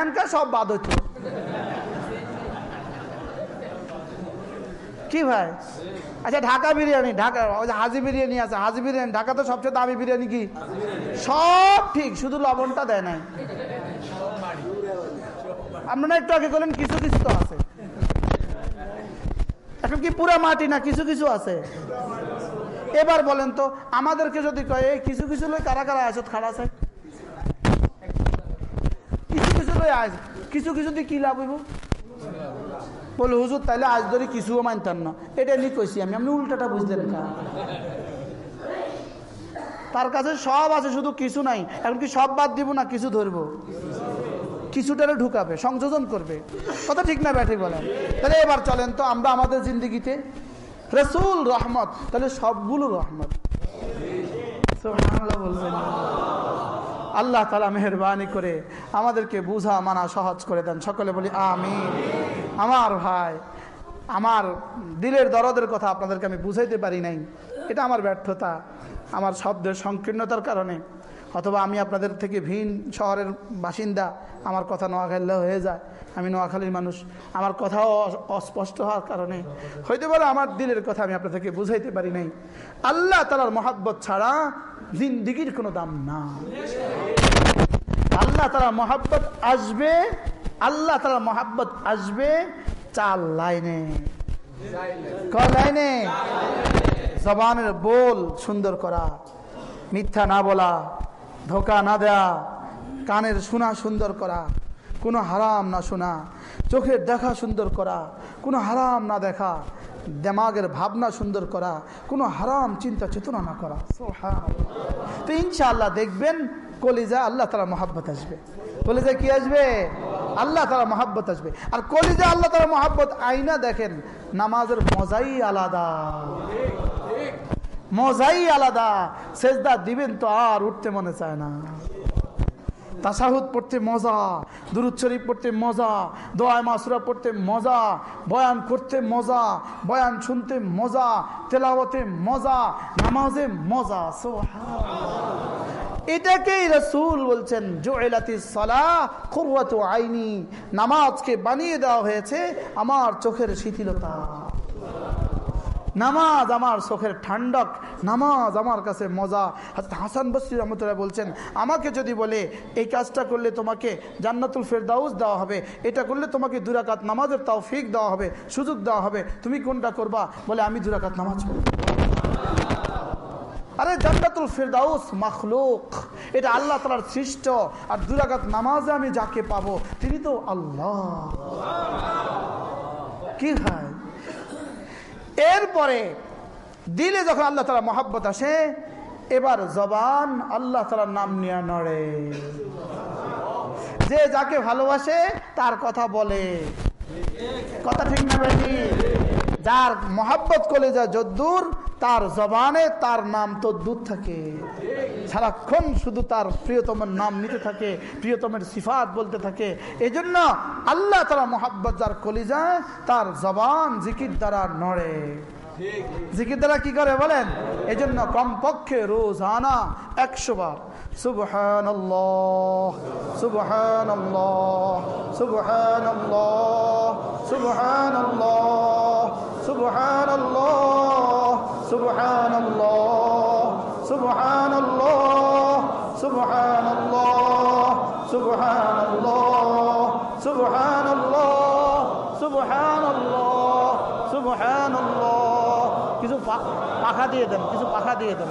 [SPEAKER 1] এনকা সব বাদ হতো কি ভাই? আচ্ছা ঢাকা বিরিয়ানি, ঢাকা হাজি বিরিয়ানি আছে, হাজি বিরিয়ানি, ঢাকা তো সবচেয়ে দামি বিরিয়ানি কি? সব ঠিক, শুধু লবণটা দেয় নাই। আপনারা একটু আগে বলেন, কিছু কিছু তো আছে। এখন কি পুরা মাটি না কিছু কিছু আছে? এবার বলেন তো, আমাদেরকে যদি কয়, এই কিছু কিছু লই কারা কারা আছে খাড়া আছে? কিছু কিছু লই আজ কিছু কিছু দিয়ে কি লাভ হইব? বলে, হুজুর তাহলে আজ ধরে কিছুও মানতাম না। এটা নিয়ে কইছি আমি। আপনি উল্টাটা বুঝলেন না তার কাছে সব আছে, শুধু কিছু নাই। এখন কি সব বাদ দিব না কিছু ধরবো? কিছুটারে ঢুকাবে, সংযোজন করবে। কথা ঠিক না ব্যাঠিক বলেন। তাহলে এবার চলেন তো আমরা আমাদের জিন্দগিতে। রসুল রহমত, তাহলে সবগুলো রহমত। বলবেন আল্লাহ তালা মেহরবানি করে আমাদেরকে বুঝা, মানা, সহজ করে দেন। সকলে বলি আমি আমার ভাই, আমার দিলের দরদের কথা আপনাদেরকে আমি বুঝাইতে পারি নাই। এটা আমার ব্যর্থতা, আমার শব্দের সংকীর্ণতার কারণে। অথবা আমি আপনাদের থেকে ভিন শহরের বাসিন্দা, আমার কথা নোয়াখালী হয়ে যায়। আমি নোয়াখালীর মানুষ, আমার কথাও অস্পষ্ট হওয়ার কারণে। হইতে পারে আমার দিলের কথা আমি আপনাদেরকে বুঝাইতে পারি নাই। আল্লাহ তালার মহাব্বত ছাড়া জিন্দিগির কোনো দাম না। আল্লাহ তারা মহাব্বত আসবে, আল্লাহ তারা মহাব্বত আসবে চার লাইনে। লাইনে? জবানের বোল সুন্দর করা, মিথ্যা না বলা, ধোকা না দেয়া, কানের শোনা সুন্দর করা, কোনো হারাম না শোনা, চোখের দেখা সুন্দর করা, কোনো হারাম না দেখা, দেমাগের ভাবনা সুন্দর করা, কোনো হারাম চিন্তা চেতনা না করা। তো ইনশাআল্লাহ দেখবেন কলিজা আল্লাহ তালা মহাব্বত আসবে। কলিজা কি আসবে? আল্লাহ তালা মহাব্বত আসবে। আর কলিজা আল্লাহ তালা মহাব্বত আইনা দেখেন, নামাজের মজাই আলাদা। মজাই আলাদা। সেজদা দিবেন তো আর উঠতে মনে চায় না। তাসাহুদ পড়তে মজা, দুরুদ শরীফ পড়তে মজা দোয়ায় মাসুরা পড়তে মজা, বয়ান করতে মজা, বয়ান শুনতে মজা, তেলাওয়াতে মজা, নামাজে মজা। এটাকেই রসুল বলছেন জোয়েলাতি সলা খুররাতু আইনি, নামাজকে বানিয়ে দেওয়া হয়েছে আমার চোখের শিথিলতা নামাজ আমার চোখের ঠান্ডক, নামাজ আমার কাছে মজা। হাসান বসরি রহমতুল্লাহ বলছেন, আমাকে যদি বলে, এই কাজটা করলে তোমাকে জান্নাতুল ফেরদাউস দেওয়া হবে, এটা করলে তোমাকে দুরাকাত নামাজের তৌফিক দেওয়া হবে, সুযোগ দেওয়া হবে, তুমি কোনটা করবা? বলে, আমি দুরাকাত নামাজ পড়ব। আরে, জান্নাতুল ফেরদাউস মাখলুক। এটা আল্লাহ তালার সৃষ্ট। আর দুরাকাত নামাজে আমি যাকে পাবো, তিনি তো আল্লাহ। কি হয়! এরপরে দিলে যখন আল্লাহ তালা মহাব্বত আসে, এবার জবান আল্লাহ তালার নাম নিয়ে নড়ে। যে যাকে ভালোবাসে, তার কথা বলে। কথা ঠিক না বেশি যার মহাব্বত যা যদ্দূর, তার জবানে তার নাম তো দূর থাকে। সারাক্ষণ শুধু তার প্রিয়তমের নাম নিতে থাকে, প্রিয়তমের সিফাত বলতে থাকে। এই জন্য আল্লাহ তারা মোহাব্বত যার কলিজায় তার জবান জিকির দ্বারা নড়ে। জিকির দ্বারা কি করে বলেন? এই জন্য কমপক্ষে রোজ আনা একশো বার। সুবহান সুবহান সুবহান সুবহান সুবহান সুবহান সুবহান সুবহান সুবহান সুবহান সুবহান সুবহান কিছু পাখা দিয়ে দেন কিছু পাখা দিয়ে দেন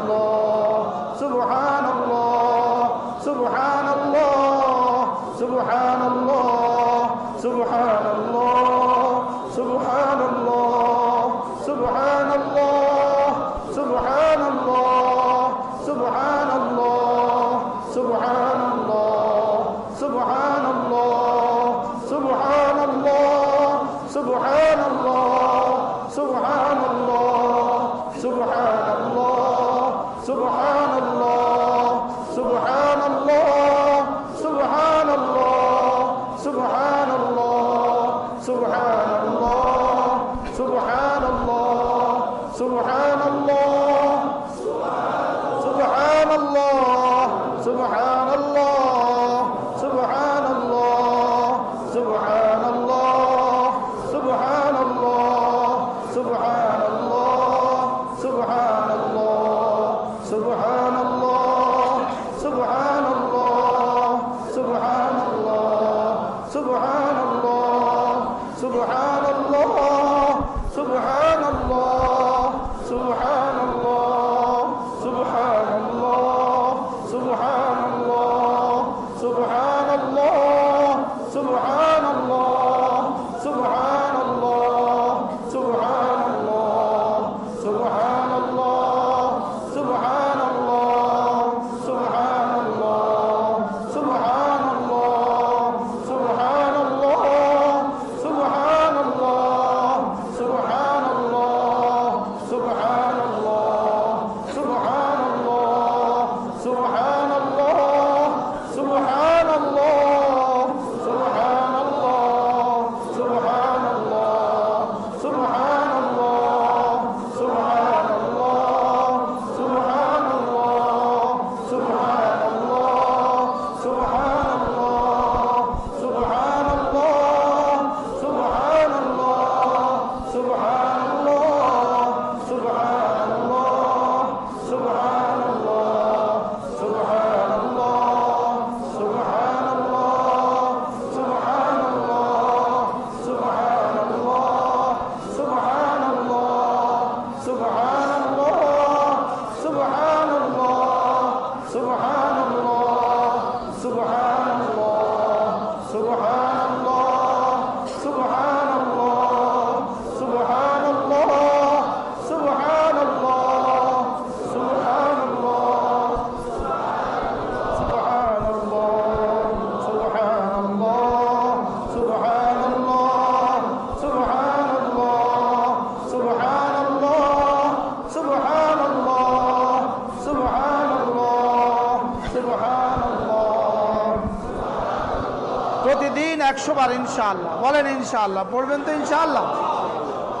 [SPEAKER 1] একশো ইনশাআল্লাহ। বলেন ইনশাআল্লাহ। পড়বেন তো ইনশাআল্লাহ।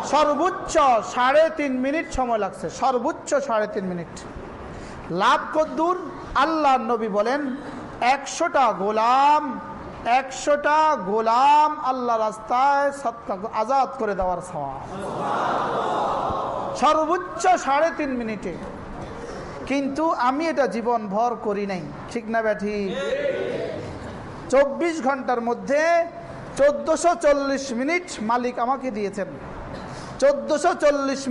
[SPEAKER 1] সর্বোচ্চ সাড়ে তিন মিনিট সময় লাগছে। সর্বোচ্চ সাড়ে তিন মিনিট। লাভ কদ্দুর, আল্লাহ নবী বলেন, একশোটা গোলাম একশোটা গোলাম আল্লাহ রাস্তায় সৎকা আজাদ করে দেওয়ার সওয়াব। সর্বোচ্চ সাড়ে তিন মিনিটে। কিন্তু আমি এটা জীবন ভর করি নাই। ঠিক না ব্যাঠি? চব্বিশ ঘণ্টার মধ্যে চোদ্দশো মিনিট মালিক আমাকে দিয়েছেন। চোদ্দশো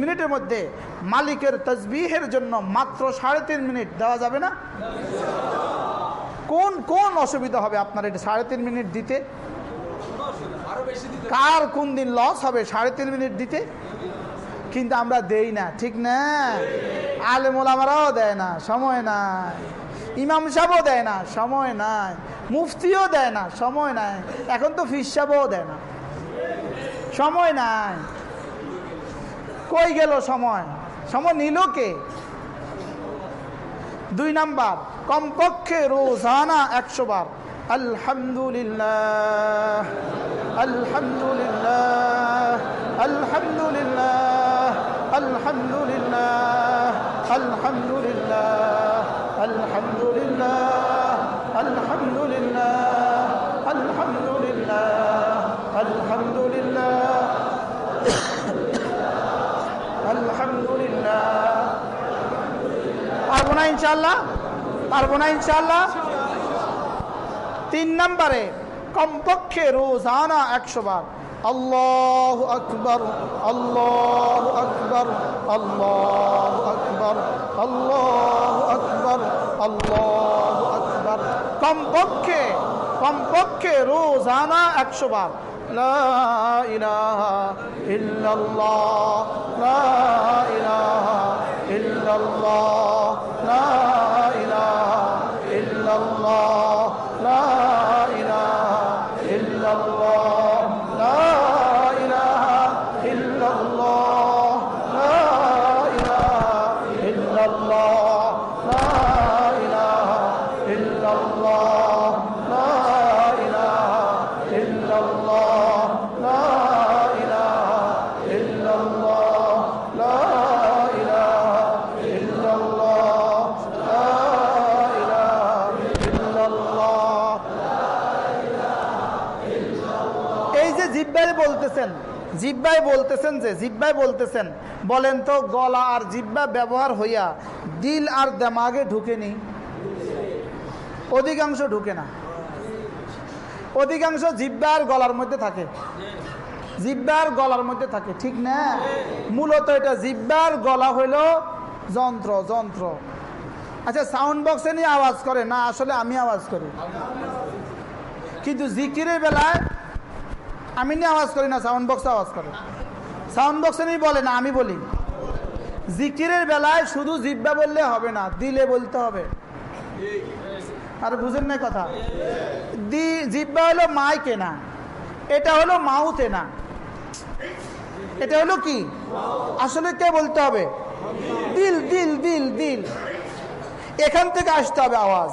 [SPEAKER 1] মিনিটের মধ্যে মালিকের তসবিহের জন্য মাত্র সাড়ে তিন মিনিট দেওয়া যাবে না। কোন কোন অসুবিধা হবে আপনার এটা সাড়ে তিন মিনিট দিতে? কার কোন দিন লস হবে সাড়ে তিন মিনিট দিতে? কিন্তু আমরা দেই না, ঠিক না? আলেমুল আমারাও দেয় না, সময় নাই। ইমাম সাহেবও দেয় না, সময় নাই। মুফতিও দেয় না, সময় নাই। এখন তো ফিস দেয় না। সময় নাই। কই গেল সময়? সময় নিল কে? দুই নাম্বার, কমপক্ষে রোজানা একশো বার। আলহামদুলিল্লাহ আলহামদুলিল্লাহ আলহামদুলিল্লাহ আলহামদুলিল্লাহ আলহামদুলিল্লাহ। না ইনশাল্লাহ পারব না ইনশাল্লাহ তিন নম্বরে, কমপক্ষে রোজানা একশো বার। আল্লাহ আকবর আল্লাহ আকবর আল্লাহ আকবর আল্লাহ আকবর আল্লাহ আকবর। কমপক্ষে কমপক্ষে রোজানা একশো বার। লা ইলাহা ইল্লাল্লাহ। لا إله إلا জিব্বাই বলতেছেন যে জিব্বাই বলতেছেন, বলেন তো, গলা আর জিব্বা ব্যবহার হইয়া দিল আর দেমাগে ঢুকেনি। অধিকাংশ ঢুকে না। অধিকাংশ জিব্বার গলার মধ্যে থাকে। জিব্বার গলার মধ্যে থাকে, ঠিক না? মূলত এটা জিব্বার গলা হইল যন্ত্র যন্ত্র। আচ্ছা সাউন্ড বক্সে নিয়ে আওয়াজ করে, না, আসলে আমি আওয়াজ করি। কিন্তু জিকিরের বেলায় আমি নিয়ে আওয়াজ করি না সাউন্ড বক্স আওয়াজ করে সাউন্ড বক্সে নিয়ে বলে না, আমি বলি। জিকিরের বেলায় শুধু জিব্বা বললে হবে না, দিলে বলতে হবে। আর বুঝেন না কথা? দি জিব্বা হলো মাইকে না, এটা হলো মাউতে না। এটা হলো কি? আসলে কে বলতে হবে? দিল দিল দিল দিল। এখান থেকে আসতে হবে আওয়াজ।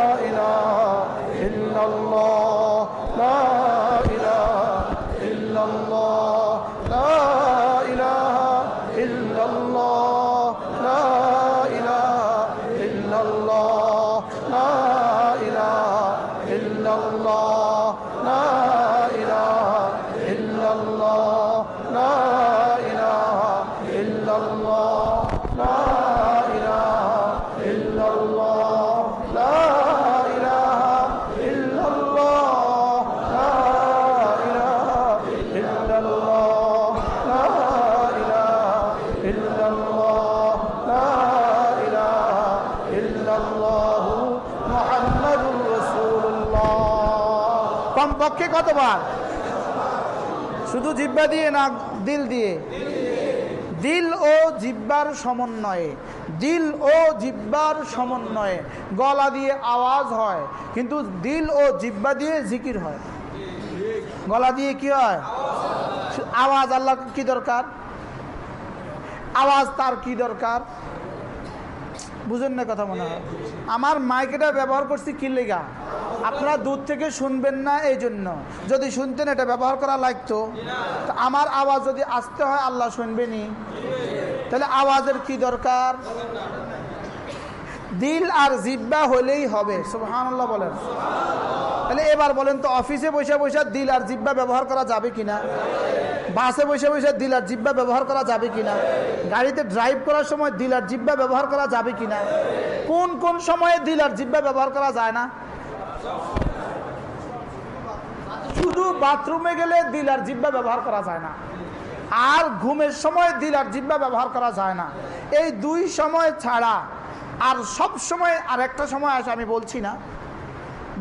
[SPEAKER 1] কমপক্ষে কতবার? শুধু জিব্বা দিয়ে না দিল দিয়ে? দিল ও জিব্বার সমন্বয়ে। দিল ও জিব্বার সমন্বয়ে। গলা দিয়ে আওয়াজ হয়, কিন্তু দিল ও জিব্বা দিয়ে জিকির হয়। গলা দিয়ে কি হয়? আওয়াজ আল্লাহ কি দরকার? আওয়াজ তার কি দরকার? বুঝেন না কথা মনে হয়। আমার মাইকেটা ব্যবহার করছি কি লেগা? আপনারা দূর থেকে শুনবেন না এই জন্য যদি শুনতেন এটা ব্যবহার করা লাগতো। তো আমার আওয়াজ যদি আসতে হয়, আল্লাহ শুনবেনি তাহলে আওয়াজের কি দরকার? দিল আর জিব্বা হলেই হবে, সুবহানাল্লাহ বলেন। তাহলে এবার বলেন তো, অফিসে বসে বসে দিল আর জিব্বা ব্যবহার করা যাবে কিনা? বাসে বসে বসে দিল আর জিব্বা ব্যবহার করা যাবে কিনা? গাড়িতে ড্রাইভ করার সময় দিল আর জিব্বা ব্যবহার করা যাবে কিনা? কোন কোন সময়ে দিল আর জিব্বা ব্যবহার করা যায় না? শুধু বাথরুমে গেলে দিল আর জিব্বা ব্যবহার করা যায় না। আর ঘুমের সময় দিল আর জিব্বা ব্যবহার করা যায় না। এই দুই সময় ছাড়া আর সব সময় আর একটা সময় আসে, আমি বলছি না।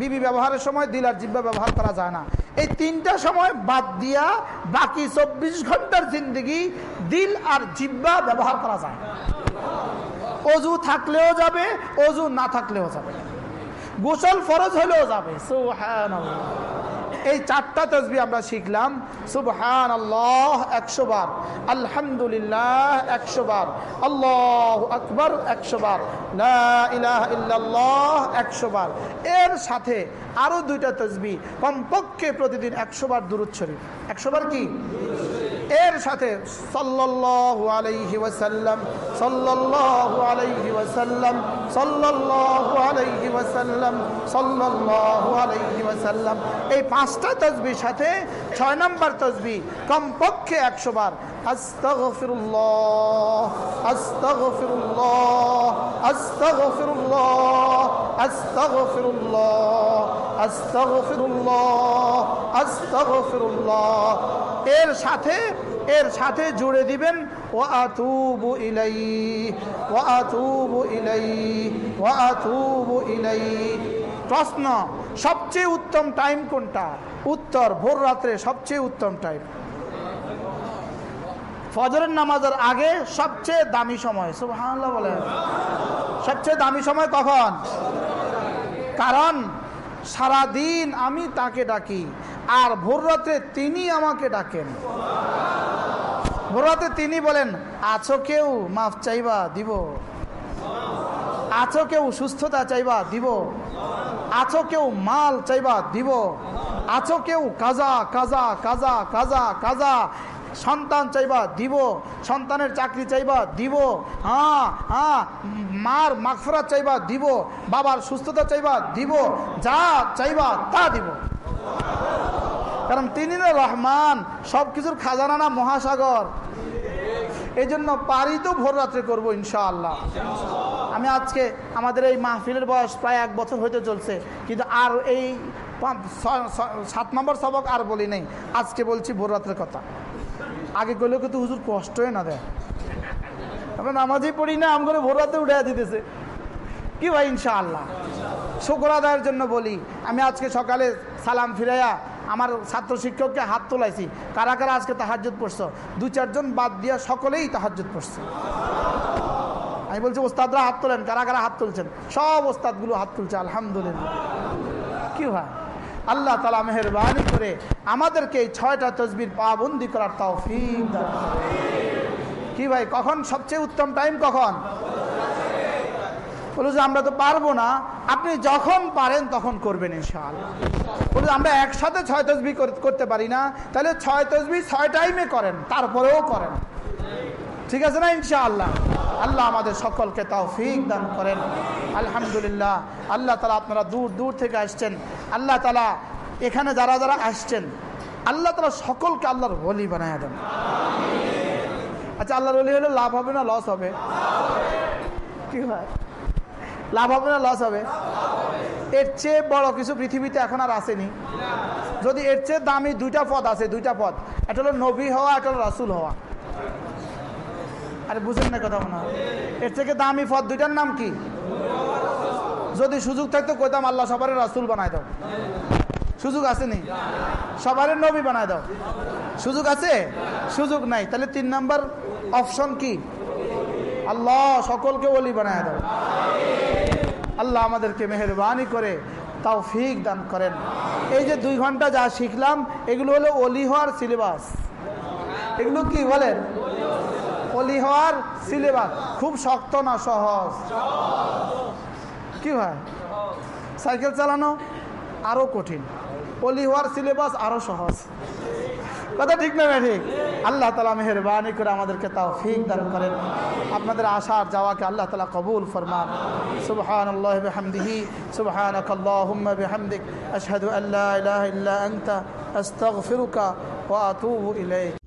[SPEAKER 1] বিবি ব্যবহারের সময় দিল আর জিব্বা ব্যবহার করা যায় না। এই তিনটা সময় বাদ দিয়া বাকি চব্বিশ ঘণ্টার জিন্দগি দিল আর জিব্বা ব্যবহার করা যায়। অজু থাকলেও যাবে, অজু না থাকলেও যাবে। গোসল ফরজ হলেও যাবে। সুবহানাল্লাহ। এই চারটা তসবি আমরা শিখলাম। সুবহান আল্লাহ একশো বার। আলহামদুলিল্লাহ, একশো বার। আল্লাহ আকবর, একশো বার। ইল্লাল্লাহ, একশো বার। এর সাথে আরও দুইটা তসবি কমপক্ষে প্রতিদিন একশো বার দূরত একশো বার কি? এর সাথে সাল্লাল্লাহু আলাইহি ওয়াসাল্লাম, সাল্লাল্লাহু আলাইহি ওয়াসাল্লাম, সাল্লাল্লাহু আলাইহি ওয়াসাল্লাম, সাল্লাল্লাহু আলাইহি ওয়াসাল্লাম। এই পাঁচটা তসবির সাথে ছয় নম্বর তসবি কমপক্ষে একশো বার, আস্তাগফিরুল্লাহ আস্তাগফিরুল্লাহ আস্তাগফিরুল্লাহ আস্তাগফিরুল্লাহ আস্তাগফিরুল্লাহ আস্তাগফিরুল্লাহ। এর সাথে এর সাথে জুড়ে দিবেন ও আতুবু ইলাই ও আতুবু ইলাই ও আতুবু ইলাই। প্রশ্ন, সবচেয়ে উত্তম টাইম কোনটা? উত্তর, ভোর রাত্রে সবচেয়ে উত্তম টাইম ফজরের নামাজের আগে সবচেয়ে দামি সময়, সুবহানাল্লাহ বলে সবচেয়ে দামি সময় কখন? কারণ সারাদিন আমি তাকে ডাকি, আর ভোর রাত্রে তিনি আমাকে ডাকেন। ভোর রাতে তিনি বলেন, আছো কেউ? মাফ চাইবা, দিব। আছো কেউ সুস্থতা চাইবা, দিব। আছো কেউ মাল চাইবা, দিব। আছো কেউ কাজা কাজা কাজা কাজা কাজা সন্তান চাইবা, দিব। সন্তানের চাকরি চাইবা, দিব। হ্যাঁ হ্যাঁ মার মাগফরাত চাইবা, দিব। বাবার সুস্থতা চাইবা, দিব। যা চাইবা, তা দিব। কারণ তিনি না রহমান সব কিছুর খাজানা না মহাসাগর। এই জন্য পারি তো ভোর রাত্রে করব, ইনশাআল্লাহ। আমি আজকে আমাদের এই মাহফিলের বয়স প্রায় এক বছর হইতে চলছে, কিন্তু আর এই সাত নম্বর সবক আর বলি নেই। আজকে বলছি ভোর রাত্রের কথা। আগে করলেও কিন্তু হুজুর কষ্টই না দেয়। আমরা নামাজই পড়ি না আম করে ভোর রাতে উঠে দিতেছে। কি ভাই, ইনশাআল্লাহ। শুক্র আদায়ের জন্য বলি, আমি আজকে সকালে সালাম ফিরাইয়া আমার ছাত্র শিক্ষককে হাত তোলাইছি। কারা কারা আজকে তাহাজুদ পড়ছো? দু চারজন বাদ দিয়া সকলেই তাহাজুদ পড়ছে। আমি বলছি, ওস্তাদরা হাত তোলেন, কারা কারা হাত তুলছেন? সব ওস্তাদগুলো হাত তুলছে, আলহামদুলিল্লাহ। কি ভাই? আল্লাহ তালা মেহরবানি করে আমাদেরকে এই ছয়টা তসবির পাবন্দি করার তাও কি ভাই, কখন সবচেয়ে উত্তম টাইম কখন? বলো যে আমরা তো পারব না। আপনি যখন পারেন তখন করবেন ইনশাআল্লাহ। বলো আমরা একসাথে ছয় তসবি করতে পারি না, তাহলে ছয় তসবি ছয় টাইমে করেন, তারপরেও করেন। ঠিক আছে না, ইনশাআল্লাহ? আল্লাহ আমাদের সকলকে তাও ফিক দান করেন। আলহামদুলিল্লাহ। আল্লাহ তালা আপনারা দূর দূর থেকে আসছেন। আল্লাহ তালা এখানে যারা যারা আসছেন, আল্লাহ তালা সকলকে আল্লাহর হলি বানায় দেন। আচ্ছা আল্লাহর হলি হলে লাভ হবে না লস হবে? কি হয়? লাভ হবে না লস হবে? এর চেয়ে বড় কিছু পৃথিবীতে এখন আর আসেনি। যদি এর চেয়ে দামি দুইটা পদ আছে, দুইটা পদ একটা হলো নবী হওয়া, একটা হলো রাসুল হওয়া। আরে বুঝেন না কথা মনে এর থেকে দামি পদ দুইটার নাম কি? যদি সুযোগ থাকতো কইতাম, আল্লাহ সবার রাসুল বানায় দাও। সুযোগ আছে নি সবার নবী বানায় দাও। সুযোগ আছে? সুযোগ নাই। তাহলে তিন নাম্বার অপশন কি? আল্লাহ সকলকে ওলি বানায় দাও। আল্লাহ আমাদেরকে মেহরবানি করে তাও ফিক দান করেন। এই যে দুই ঘণ্টা যা শিখলাম, এগুলো হলো অলি হওয়ার সিলেবাস এগুলো কি বলেন? অলি হওয়ার সিলেবাস। খুব শক্ত না, সহজ। কি হয় সাইকেল চালানো আরও কঠিন। অলি হওয়ার সিলেবাস আরও সহজ। কথা ঠিক না ঠিক? আল্লাহ তালা মেহরবানি করে আমাদেরকে তাও ফিক দান করেন। আপনাদের আশার যাওয়াকে আল্লাহ তালা কবুল ফরমান। সুবহান আল্লাহ বিহামদিহি সুবহানাক আশহাদু আল্লা ইলাহা ইল্লা আনতা, আস্তাগফিরুকা ইলাইক।